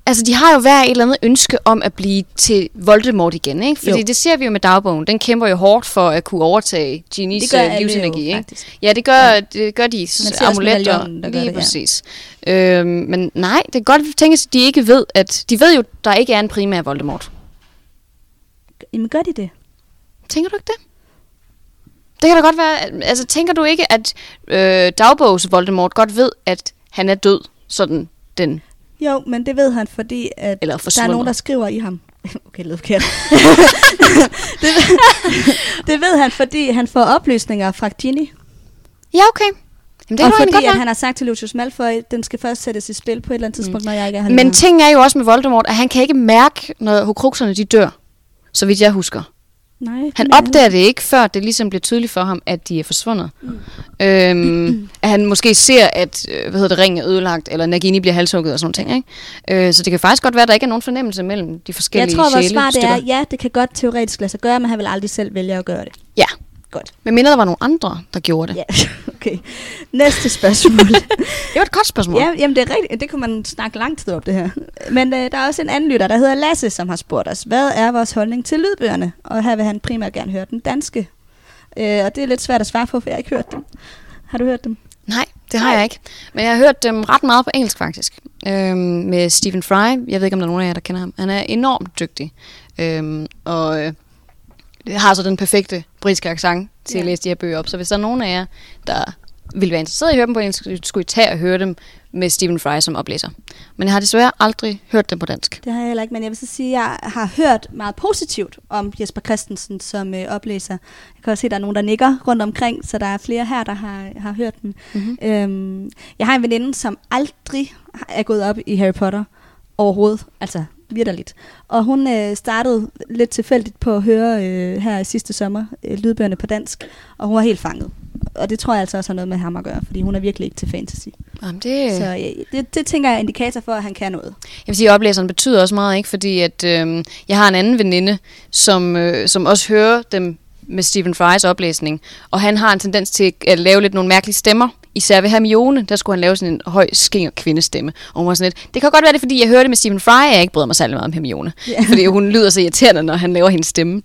altså de har jo hver et eller andet ønske om at blive til Voldemort igen, ikke? Fordi Jo. det ser vi jo med dagbogen. Den kæmper jo hårdt for at kunne overtage Genies Det gør øh, livsenergi, jo, ikke? faktisk. Ja, det gør, ja. det gør de amuletter. der Lige det, ja. præcis. Øhm, men nej, det kan godt tænkes, at de ikke ved, at de ved jo, der ikke er en primær Voldemort. Jamen, gør de det? Tænker du ikke det? Det kan da godt være, altså tænker du ikke, at øh, dagbogs Voldemort godt ved, at han er død, sådan den, Jo, men det ved han, fordi at eller der er nogen, der skriver i ham. Okay, det forkert. det, det ved han, fordi han får oplysninger fra Ginny. Ja, okay. Jamen, det og fordi godt at han har sagt til Lucius Malfoy, at den skal først sættes i spil på et eller andet tidspunkt, mm. når jeg ikke er her Men ting er jo også med Voldemort, at han kan ikke mærke, når Horcruxerne de dør. Så vidt jeg husker. Nej, Han er- opdager det ikke, før det ligesom bliver tydeligt for ham, at de er forsvundet. Mm. Øhm, at han måske ser, at øh, hvad hedder det, ringen er ødelagt, eller Nagini bliver halshugget og sådan noget ting. Ikke? Øh, så det kan faktisk godt være, at der ikke er nogen fornemmelse mellem de forskellige Jeg tror, vores svar det er, ja, det kan godt teoretisk lade sig gøre, men han vil aldrig selv vælge at gøre det. Godt. Men mindre der var nogle andre, der gjorde det. Ja, okay. Næste spørgsmål. Det var et godt spørgsmål. ja, jamen det er rigtigt. Det kunne man snakke lang tid om det her. Men øh, der er også en anden lytter, der hedder Lasse, som har spurgt os, hvad er vores holdning til lydbøgerne? Og her vil han primært gerne høre den danske. Øh, og det er lidt svært at svare på, for jeg har ikke hørt dem. Har du hørt dem? Nej, det har jeg ikke. Men jeg har hørt dem ret meget på engelsk faktisk. Øhm, med Stephen Fry. Jeg ved ikke, om der er nogen af jer, der kender ham. Han er enormt dygtig. Øhm, og øh, har så den perfekte britiske accent til Ja. at læse de her bøger op. Så hvis der er nogen af jer, der ville være interesseret i at høre dem på engelsk, skulle I tage og høre dem med Stephen Fry som oplæser. Men jeg har desværre aldrig hørt dem på dansk. Det har jeg heller ikke, men jeg vil så sige, at jeg har hørt meget positivt om Jesper Christensen som øh, oplæser. Jeg kan også se, at der er nogen, der nikker rundt omkring, så der er flere her, der har, har hørt den. Mm-hmm. Øhm, jeg har en veninde, som aldrig er gået op i Harry Potter overhovedet. Altså vidderligt. Og hun øh, startede lidt tilfældigt på at høre øh, her sidste sommer øh, lydbøgerne på dansk, og hun var helt fanget. Og det tror jeg altså også har noget med ham at gøre, fordi hun er virkelig ikke til fantasy. Jamen, det... Så øh, det, det tænker jeg er indikator for, at han kan noget. Jeg vil sige, at oplæseren betyder også meget, ikke? fordi at, øh, jeg har en anden veninde, som, øh, som også hører dem med Stephen Fry's oplæsning, og han har en tendens til at lave lidt nogle mærkelige stemmer. Især ved Hermione, der skulle han lave sådan en høj skinger kvindestemme. Og hun var sådan lidt, det kan godt være det, fordi jeg hørte det med Stephen Fry, at jeg ikke bryder mig særlig meget om Hermione. Yeah. Fordi hun lyder så irriterende, når han laver hendes stemme.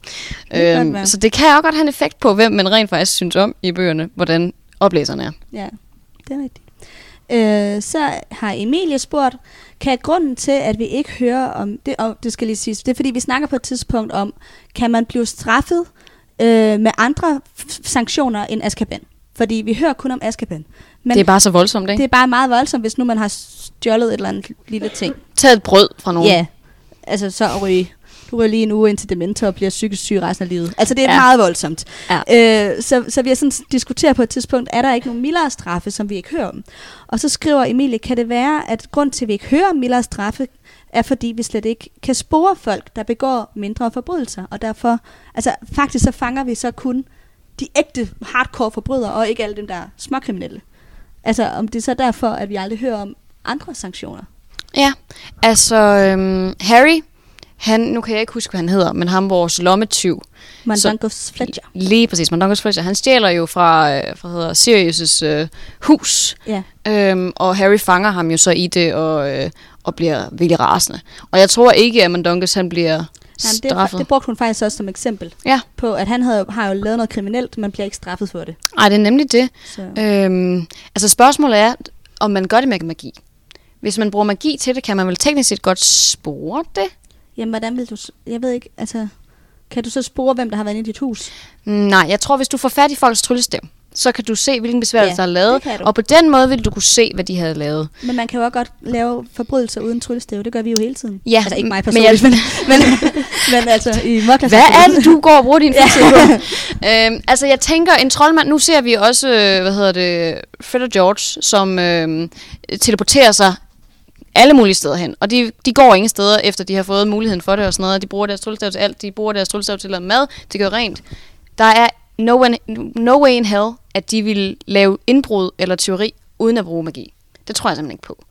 Det øhm, så det kan også godt have en effekt på, hvem man rent faktisk synes om i bøgerne, hvordan oplæserne er. Ja, det er rigtigt. Øh, så har Emilie spurgt, kan grunden til, at vi ikke hører om, det, og det skal lige siges, det er fordi, vi snakker på et tidspunkt om, kan man blive straffet øh, med andre sanktioner end Azkaban? Fordi vi hører kun om Azkaban. Men det er bare så voldsomt, ikke? Det er bare meget voldsomt, hvis nu man har stjålet et eller andet lille ting. Taget et brød fra nogen. Ja, altså så at ryge du ryger lige en uge ind til dementor og bliver psykisk syg resten af livet. Altså det er ja. meget voldsomt. Ja. Øh, så, så vi har sådan diskuteret på et tidspunkt, er der ikke nogen mildere straffe, som vi ikke hører om? Og så skriver Emilie, kan det være, at grund til, at vi ikke hører om mildere straffe, er fordi vi slet ikke kan spore folk, der begår mindre forbrydelser. Og derfor, altså faktisk så fanger vi så kun de ægte hardcore forbrydere, og ikke alle dem, der er småkriminelle. Altså om det er så derfor, at vi aldrig hører om andre sanktioner. Ja, altså øhm, Harry, han, nu kan jeg ikke huske, hvad han hedder, men ham vores lommetyv. Mandongos Fletcher. Lige præcis, Mandongos Fletcher. Han stjæler jo fra, øh, fra hedder Sirius' øh, hus. Ja. Øhm, og Harry fanger ham jo så i det, og, øh, og bliver virkelig rasende. Og jeg tror ikke, at Mandongos han bliver straffet. det, det brugte hun faktisk også som eksempel. Ja. På, at han havde, har jo lavet noget kriminelt, men bliver ikke straffet for det. Nej, det er nemlig det. Så. Øhm, altså spørgsmålet er, om man gør det med magi. Hvis man bruger magi til det, kan man vel teknisk set godt spore det? Jamen, hvordan vil du... Jeg ved ikke, altså... Kan du så spore, hvem der har været inde i dit hus? Nej, jeg tror, hvis du får fat i folks tryllestav, så kan du se, hvilken besværgelse ja, der er lavet. Og på den måde vil du kunne se, hvad de havde lavet. Men man kan jo også godt lave forbrydelser uden tryllestav. Det gør vi jo hele tiden. Ja, altså ikke mig personligt, men, men, men, altså i Hvad er det, du går og bruger din fritid på? øhm, altså jeg tænker, en troldmand, nu ser vi også, øh, hvad hedder det, Fred og George, som øh, teleporterer sig alle mulige steder hen. Og de, de går ingen steder, efter de har fået muligheden for det og sådan noget. De bruger deres tryllestav til alt. De bruger deres tryllestav til at lave mad, at gøre rent. Der er no, one, no way in hell, at de vil lave indbrud eller teori uden at bruge magi. Det tror jeg simpelthen ikke på.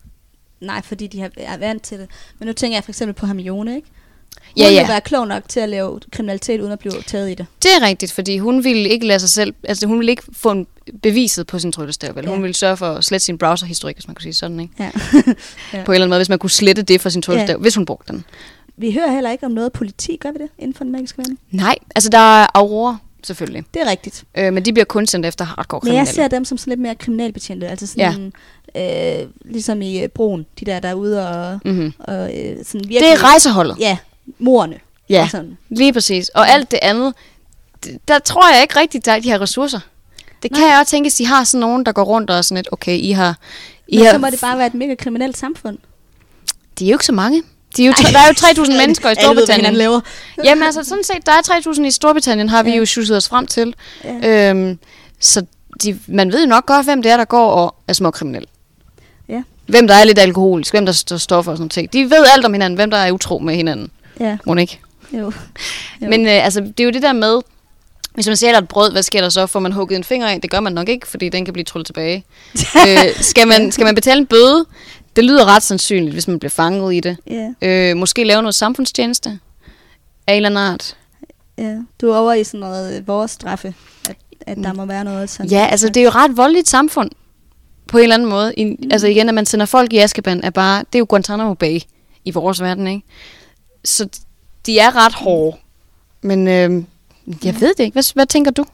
Nej, fordi de er vant til det. Men nu tænker jeg for eksempel på Hermione, ikke? Hun ja, ja. vil være klog nok til at lave kriminalitet uden at blive taget i det. Det er rigtigt, fordi hun ville ikke lade sig selv, altså hun ville ikke få en beviset på sin tryllestav, vel? Ja. Hun ville sørge for at slette sin browserhistorik, hvis man kunne sige sådan, ikke? Ja. ja. På en eller anden måde, hvis man kunne slette det fra sin tryllestav, ja. hvis hun brugte den. Vi hører heller ikke om noget politi, gør vi det, inden for den magiske verden? Nej, altså der er Aurora, selvfølgelig. Det er rigtigt. Øh, men de bliver kun sendt efter hardcore kriminelle. Men jeg ser dem som sådan lidt mere kriminalbetjente, altså sådan, ja. øh, ligesom i uh, Broen, de der, der er ude og, mm-hmm. og øh, sådan virkelig... Det er rejseholdet. Ja, morerne. Ja, sådan. lige præcis. Og alt det andet, der tror jeg ikke rigtigt, der er de her ressourcer. Det Nej. kan jeg også tænke, at de har sådan nogen, der går rundt og sådan lidt, okay, I har... I Men har så må det bare være et mega kriminelt samfund. De er jo ikke så mange. De er jo der er jo 3.000 mennesker i Storbritannien. Alle ved, Jamen altså, sådan set, der er 3.000 i Storbritannien, har vi ja. jo sjusset os frem til. Ja. Øhm, så de, man ved jo nok godt, hvem det er, der går og er små kriminelle. Ja. Hvem der er lidt alkoholisk, hvem der står stoffer og sådan noget. De ved alt om hinanden, hvem der er utro med hinanden. Ja. Må ikke? Jo. jo. Men øh, altså, det er jo det der med, hvis man sælger et brød, hvad sker der så? Får man hugget en finger af? Det gør man nok ikke, fordi den kan blive trullet tilbage. øh, skal, man, skal man betale en bøde? Det lyder ret sandsynligt, hvis man bliver fanget i det. Yeah. Øh, måske lave noget samfundstjeneste af en eller anden art. Ja, du er over i sådan noget øh, vores straffe, at, at der må være noget sådan. Ja, altså det er jo ret voldeligt samfund, på en eller anden måde. I, mm. Altså igen, at man sender folk i Askeban, er bare, det er jo Guantanamo Bay i vores verden, ikke? Så de er ret hårde. Men øh, jeg ved det ikke. Hvad, hvad tænker du?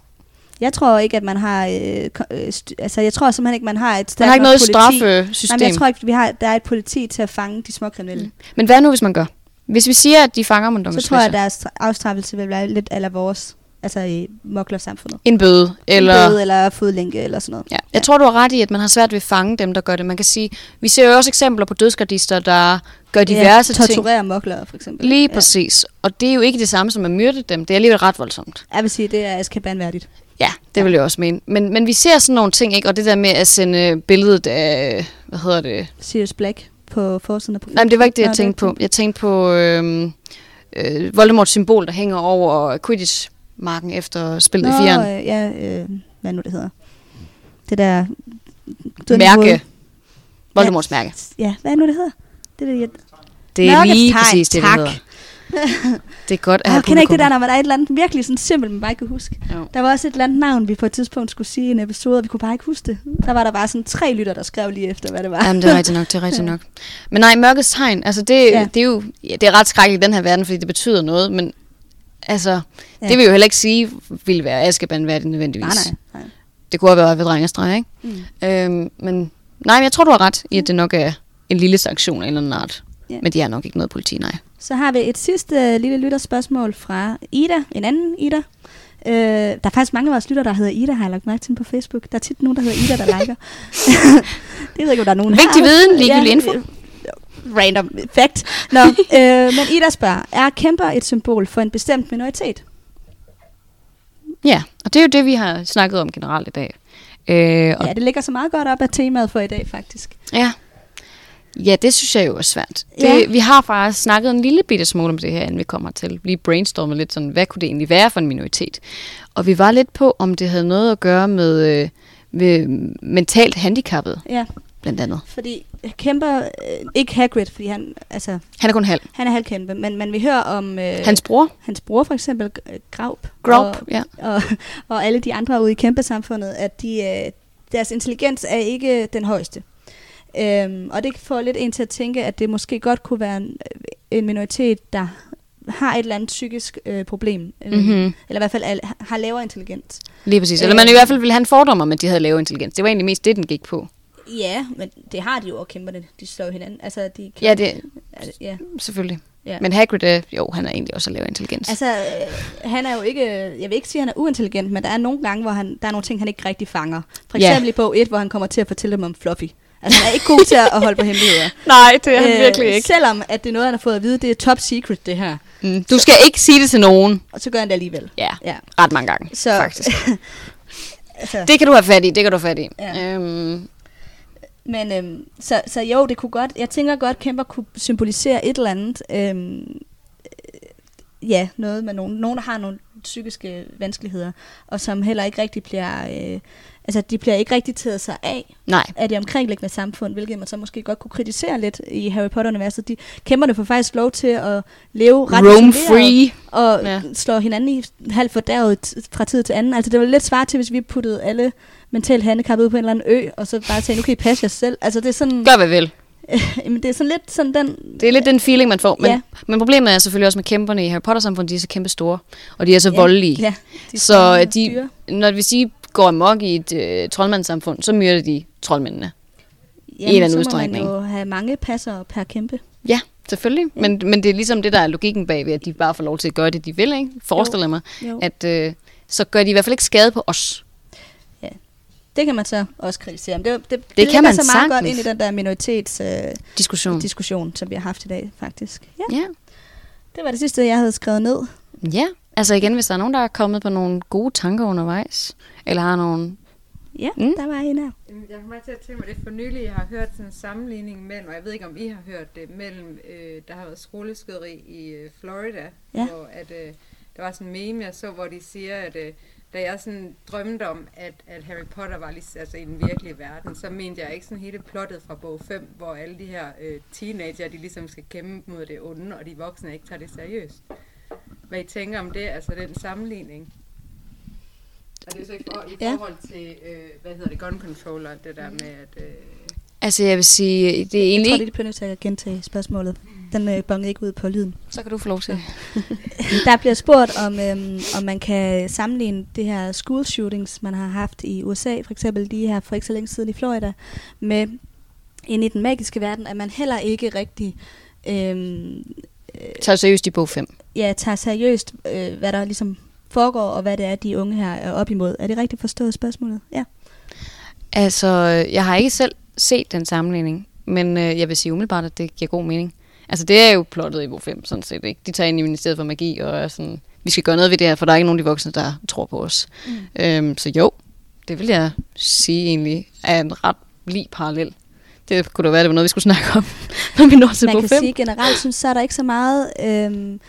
Jeg tror ikke, at man har... Øh, øh altså, jeg tror simpelthen ikke, man har et stærkt Man har ikke noget straffesystem. Nej, jeg tror ikke, vi har, der er et politi til at fange de små kriminelle. Mm. Men hvad nu, hvis man gør? Hvis vi siger, at de fanger Mondongus Så tror jeg, at deres afstraffelse vil være lidt eller vores. altså i mokler-samfundet. En bøde, eller... En bøde, eller fodlænke, eller sådan noget. Ja. Jeg tror, du har ret i, at man har svært ved at fange dem, der gør det. Man kan sige, vi ser jo også eksempler på dødsgardister, der gør diverse ja, ting. torturere mokler, for eksempel. Lige præcis. Og det er jo ikke det samme som at myrde dem. Det er alligevel ret voldsomt. Jeg vil sige, det er Azkaban-værdigt. Ja, det vil jeg også mene. Men, men vi ser sådan nogle ting, ikke? Og det der med at sende billedet af, hvad hedder det? Sirius Black på forsiden af Nej, men det var ikke det, jeg Nå, tænkte på. Jeg tænkte på øh, øh, Voldemorts symbol, der hænger over Quidditch-marken efter spillet Nå, i fjeren. øh, ja, øh, hvad nu det hedder. Det der... Mærke. Voldemorts mærke. Ja, hvad nu det hedder? Det er det, jeg... Det er lige præcis det, tak. det hedder. Det er godt at Jeg have kender ikke det der, når der er et eller andet virkelig sådan simpelt, man bare ikke kan huske. Jo. Der var også et eller andet navn, vi på et tidspunkt skulle sige i en episode, og vi kunne bare ikke huske det. Der var der bare sådan tre lytter, der skrev lige efter, hvad det var. Jamen, det er rigtigt nok, det er rigtigt nok. Men nej, mørkets tegn, altså det, Ja. det er jo ja, det er ret skrækkeligt i den her verden, fordi det betyder noget, men altså, Ja. det vil jo heller ikke sige, ville være Askeban værdigt nødvendigvis. nej, nej, nej. Det kunne have været ved drengestreg, ikke? Mm. Øhm, men nej, men jeg tror, du har ret i, at det nok er en lille sanktion af en eller anden art. Ja. Men de er nok ikke noget politi, nej. Så har vi et sidste lille lytterspørgsmål fra Ida, en anden Ida. Øh, der er faktisk mange af vores lytter, der hedder Ida, har jeg lagt mærke til på Facebook. Der er tit nogen, der hedder Ida, der liker. det ved jeg ikke, om der er nogen Vigtig viden, ligegyldig info. øh, Random fact. Nå, øh, men Ida spørger, er kæmper et symbol for en bestemt minoritet? Ja, og det er jo det, vi har snakket om generelt i dag. Øh, og Ja, det ligger så meget godt op af temaet for i dag, faktisk. Ja. Ja, det synes jeg jo er svært. Det, Ja. Vi har faktisk snakket en lille bitte smule om det her, inden vi kommer til. Lige brainstormet lidt sådan, hvad kunne det egentlig være for en minoritet? Og vi var lidt på, om det havde noget at gøre med, øh, med mentalt handicappede, Ja, blandt andet. fordi kæmper, øh, ikke Hagrid, fordi han, altså, Han er kun halv. han er halvkæmpe, men, men vi hører om øh, Hans bror, hans bror for eksempel, øh, Graup, Graup, og, ja. og, og alle de andre ude i kæmpesamfundet, at de, øh, deres intelligens er ikke den højeste. Øhm, og det får lidt en til at tænke, at det måske godt kunne være en, en minoritet, der har et eller andet psykisk øh, problem. Øh, Mhm. Eller i hvert fald er, har lavere intelligens. Lige præcis. Eller man i hvert fald ville have en fordom om, at de havde lavere intelligens. Det var egentlig mest det, den gik på. Ja, men det har de jo, og kæmperne, de slår hinanden. Altså, de kan, Ja, det altså, ja. selvfølgelig. Ja. Men Hagrid, er, jo, han er egentlig også lavere intelligens. Altså, øh, han er jo ikke, jeg vil ikke sige, at han er uintelligent, men der er nogle gange, hvor han, der er nogle ting, han ikke rigtig fanger. For Ja. eksempel i bog 1, hvor han kommer til at fortælle dem om Fluffy. Altså, han er ikke god til at holde på hemmeligheder. Nej, det Øh, Selvom at det er noget, han har fået at vide, det er top secret, det her. Mm, du skal ikke sige det til nogen. Og så gør han det alligevel. Ja, Ja. ret mange gange, Så- faktisk. Altså, Det kan du have fat i, det kan du have fat i. Ja. Øhm, Men øhm, så, så jo, det kunne godt, jeg tænker godt, kæmper kunne symbolisere et eller andet. Øhm, øh, ja, noget med nogen, nogen, der har nogle psykiske vanskeligheder, og som heller ikke rigtig bliver, øh, altså de bliver ikke rigtig taget sig af nej, af det omkringliggende samfund, hvilket man så måske godt kunne kritisere lidt i Harry Potter-universet. De kæmperne får faktisk lov til at leve ret roam free. og Ja. slår hinanden i halvt fordærvet fra tid til anden. Altså det var lidt svært til, hvis vi puttede alle mentalt handicappede ud på en eller anden ø, og så bare sagde, nu kan I passe jer selv. Altså det er sådan, Gør hvad vel. jamen, det er sådan lidt sådan den... Det er lidt den feeling, man får. Men, Ja. men problemet er selvfølgelig også med kæmperne i Harry Potter-samfundet, de er så kæmpe store, og de er så Ja, voldelige. Ja, de Så at de, dyre. når hvis de går amok i et øh, troldmandssamfund, så myrder de troldmændene. Jamen, eller anden udstrækning. må man jo have mange passer per kæmpe. Ja, selvfølgelig. Ja. Ja. Men, men det er ligesom det, der er logikken bag ved, at de bare får lov til at gøre det, de vil. Ikke? Forestiller mig, Jo. at øh, så gør de i hvert fald ikke skade på os. Det kan man så også kritisere. Men det, det, det, kan man så meget godt sagtens. ind i den der minoritetsdiskussion, øh, Diskussion. diskussion, som vi har haft i dag, faktisk. Ja, Ja. det var det sidste, jeg havde skrevet ned. ja, altså igen, hvis der er nogen, der er kommet på nogle gode tanker undervejs, eller har nogle... Ja, Mm. der var en. Jamen, Jeg kommer til at tænke mig det for nylig. Jeg har hørt sådan en sammenligning mellem, og jeg ved ikke, om I har hørt det, mellem, øh, der har været skoleskyderi i øh, Florida, Ja. hvor at, øh, der var sådan en meme, jeg så, hvor de siger, at øh, da jeg sådan drømte om, at, at Harry Potter var lige, altså i den virkelige verden, så mente jeg ikke sådan hele plottet fra bog 5, hvor alle de her øh, teenager, de ligesom skal kæmpe mod det onde, og de voksne ikke tager det seriøst. Hvad I tænker om det, altså den sammenligning? Og det er så i, for, i Ja. forhold til, øh, hvad hedder det, gun control og det der med, at... Øh, Altså, jeg vil sige, det er Jeg tror, egentlig det er på nødt til at gentage spørgsmålet. Den øh, bongede ikke ud på lyden. Så kan du få lov til. Der bliver spurgt, om, øhm, om man kan sammenligne det her school shootings, man har haft i USA, for eksempel lige her for ikke så længe siden i Florida, med ind i den magiske verden, at man heller ikke rigtig øhm, Tag seriøst i bog 5. ja, tager seriøst, øh, hvad der ligesom foregår, og hvad det er, de unge her er op imod. Er det rigtigt forstået spørgsmålet? Ja. Altså, jeg har ikke selv set den sammenligning, men øh, jeg vil sige umiddelbart, at det giver god mening. Altså, det er jo plottet i Bo 5, sådan set. Ikke? De tager ind i Ministeriet for Magi og er sådan, vi skal gøre noget ved det her, for der er ikke nogen af de voksne, der tror på os. Mm. Øhm, så jo, det vil jeg sige egentlig er en ret lige parallel. Det kunne da være, det var noget, vi skulle snakke om, når vi når til Man kan 5. sige generelt, synes så er der ikke så meget øhm,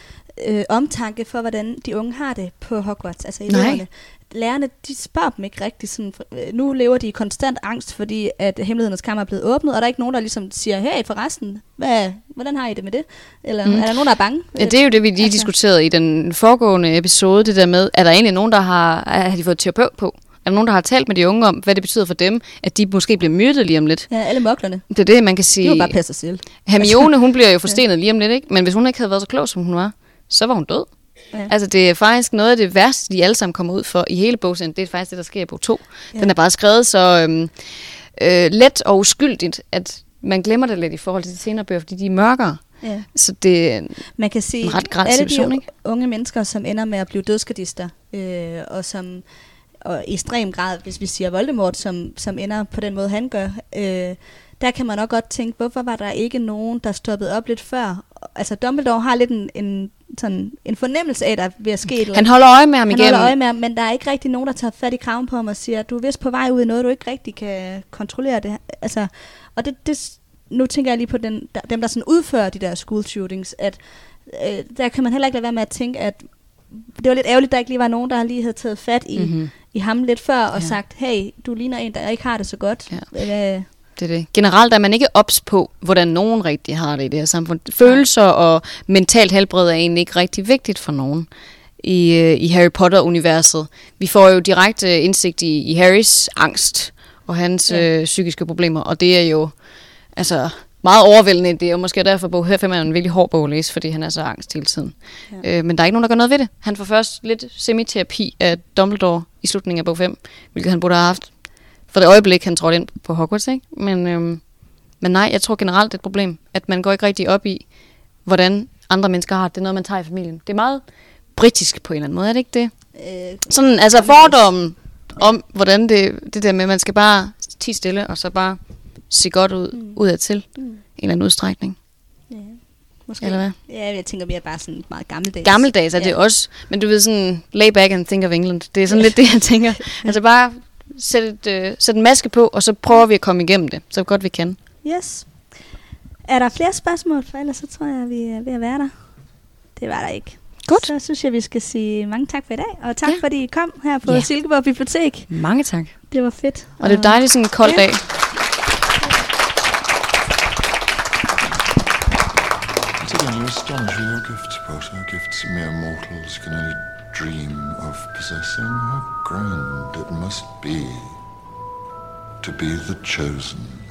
øh, omtanke for, hvordan de unge har det på Hogwarts, altså Nej. eleverne. Lærerne, de spørger dem ikke rigtigt. Sådan, øh, nu lever de i konstant angst, fordi at hemmelighedernes kammer er blevet åbnet, og der er ikke nogen, der ligesom siger, hey forresten, hvad, hvordan har I det med det? Eller Mm. er der nogen, der er bange? Ja, det er jo det, vi lige Altså- diskuterede i den foregående episode, det der med, er der egentlig nogen, der har, har de fået terapeut på? Er der nogen, der har talt med de unge om, hvad det betyder for dem, at de måske bliver myrdet lige om lidt? Ja, alle moklerne. Det er det, man kan sige. må bare passe sig selv. Hermione, hun bliver jo forstenet lige om lidt, ikke? Men hvis hun ikke havde været så klog, som hun var, så var hun død. Ja. Altså, det er faktisk noget af det værste, de alle sammen kommer ud for i hele bogserien. Det er faktisk det, der sker i bog 2. Ja. Den er bare skrevet så øhm, øh, let og uskyldigt, at man glemmer det lidt i forhold til de senere bøger, fordi de er mørkere. Ja. Så det, Man kan sige, En ret grel alle situation, de ikke? unge mennesker, som ender med at blive dødskadister, øh, og som og i ekstrem grad, hvis vi siger Voldemort, som, som ender på den måde, han gør, øh, der kan man nok godt tænke, hvorfor var der ikke nogen, der stoppede op lidt før? Altså Dumbledore har lidt en, en, sådan, en fornemmelse af, at der er at ske et eller han holder øje med ham han igennem. holder øje med ham, men der er ikke rigtig nogen, der tager fat i kraven på ham og siger, du er vist på vej ud i noget, du ikke rigtig kan kontrollere det. Altså, og det, det, nu tænker jeg lige på den, der, dem, der sådan udfører de der school shootings, at øh, der kan man heller ikke lade være med at tænke, at det var lidt ærgerligt, at der ikke lige var nogen, der lige havde taget fat i, mm-hmm. Mhm. i ham lidt før og Ja. sagt, hey, du ligner en, der ikke har det så godt. Ja. Øh, Det er det. Generelt er man ikke ops på, hvordan nogen rigtig har det i det her samfund. Følelser og mentalt helbred er egentlig ikke rigtig vigtigt for nogen i, øh, i Harry Potter-universet. Vi får jo direkte indsigt i, i Harrys angst og hans Ja. øh, psykiske problemer, og det er jo altså meget overvældende. Det er jo måske derfor, bog 5 er en virkelig hård bog at læse, fordi han er så angst hele tiden. Ja. Øh, men der er ikke nogen, der gør noget ved det. Han får først lidt semiterapi af Dumbledore i slutningen af bog 5, hvilket han burde have haft for det øjeblik, han trådte ind på Hogwarts, ikke? Men, øhm, men nej, jeg tror generelt, det er et problem, at man går ikke rigtig op i, hvordan andre mennesker har det. Det er noget, man tager i familien. Det er meget britisk på en eller anden måde, er det ikke det? øh, Sådan, altså fordommen om, hvordan det, det der med, at man skal bare tige stille, og så bare se godt ud, mm. udad til, Mm. en eller anden udstrækning. ja, måske. Eller hvad? Ja, jeg tænker mere bare sådan meget gammeldags. Gammeldags er det ja. også, men du ved sådan, lay back and think of England. Det er sådan lidt det, jeg tænker. Altså bare sæt, et, øh, sæt en maske på, og så prøver vi at komme igennem det, så godt vi kan. Yes. Er der flere spørgsmål? For ellers så tror jeg, vi er ved at være der. Det var der ikke. Godt. Så synes jeg, vi skal sige mange tak for i dag. Og tak Ja. fordi I kom her på Ja. Silkeborg Bibliotek. Mange tak. Det var fedt. Og det er dejligt sådan en kold Ja. dag. Again, you astonish your gifts, Potter. Gifts mere mortals can only dream of possessing. How grand it must be to be the chosen.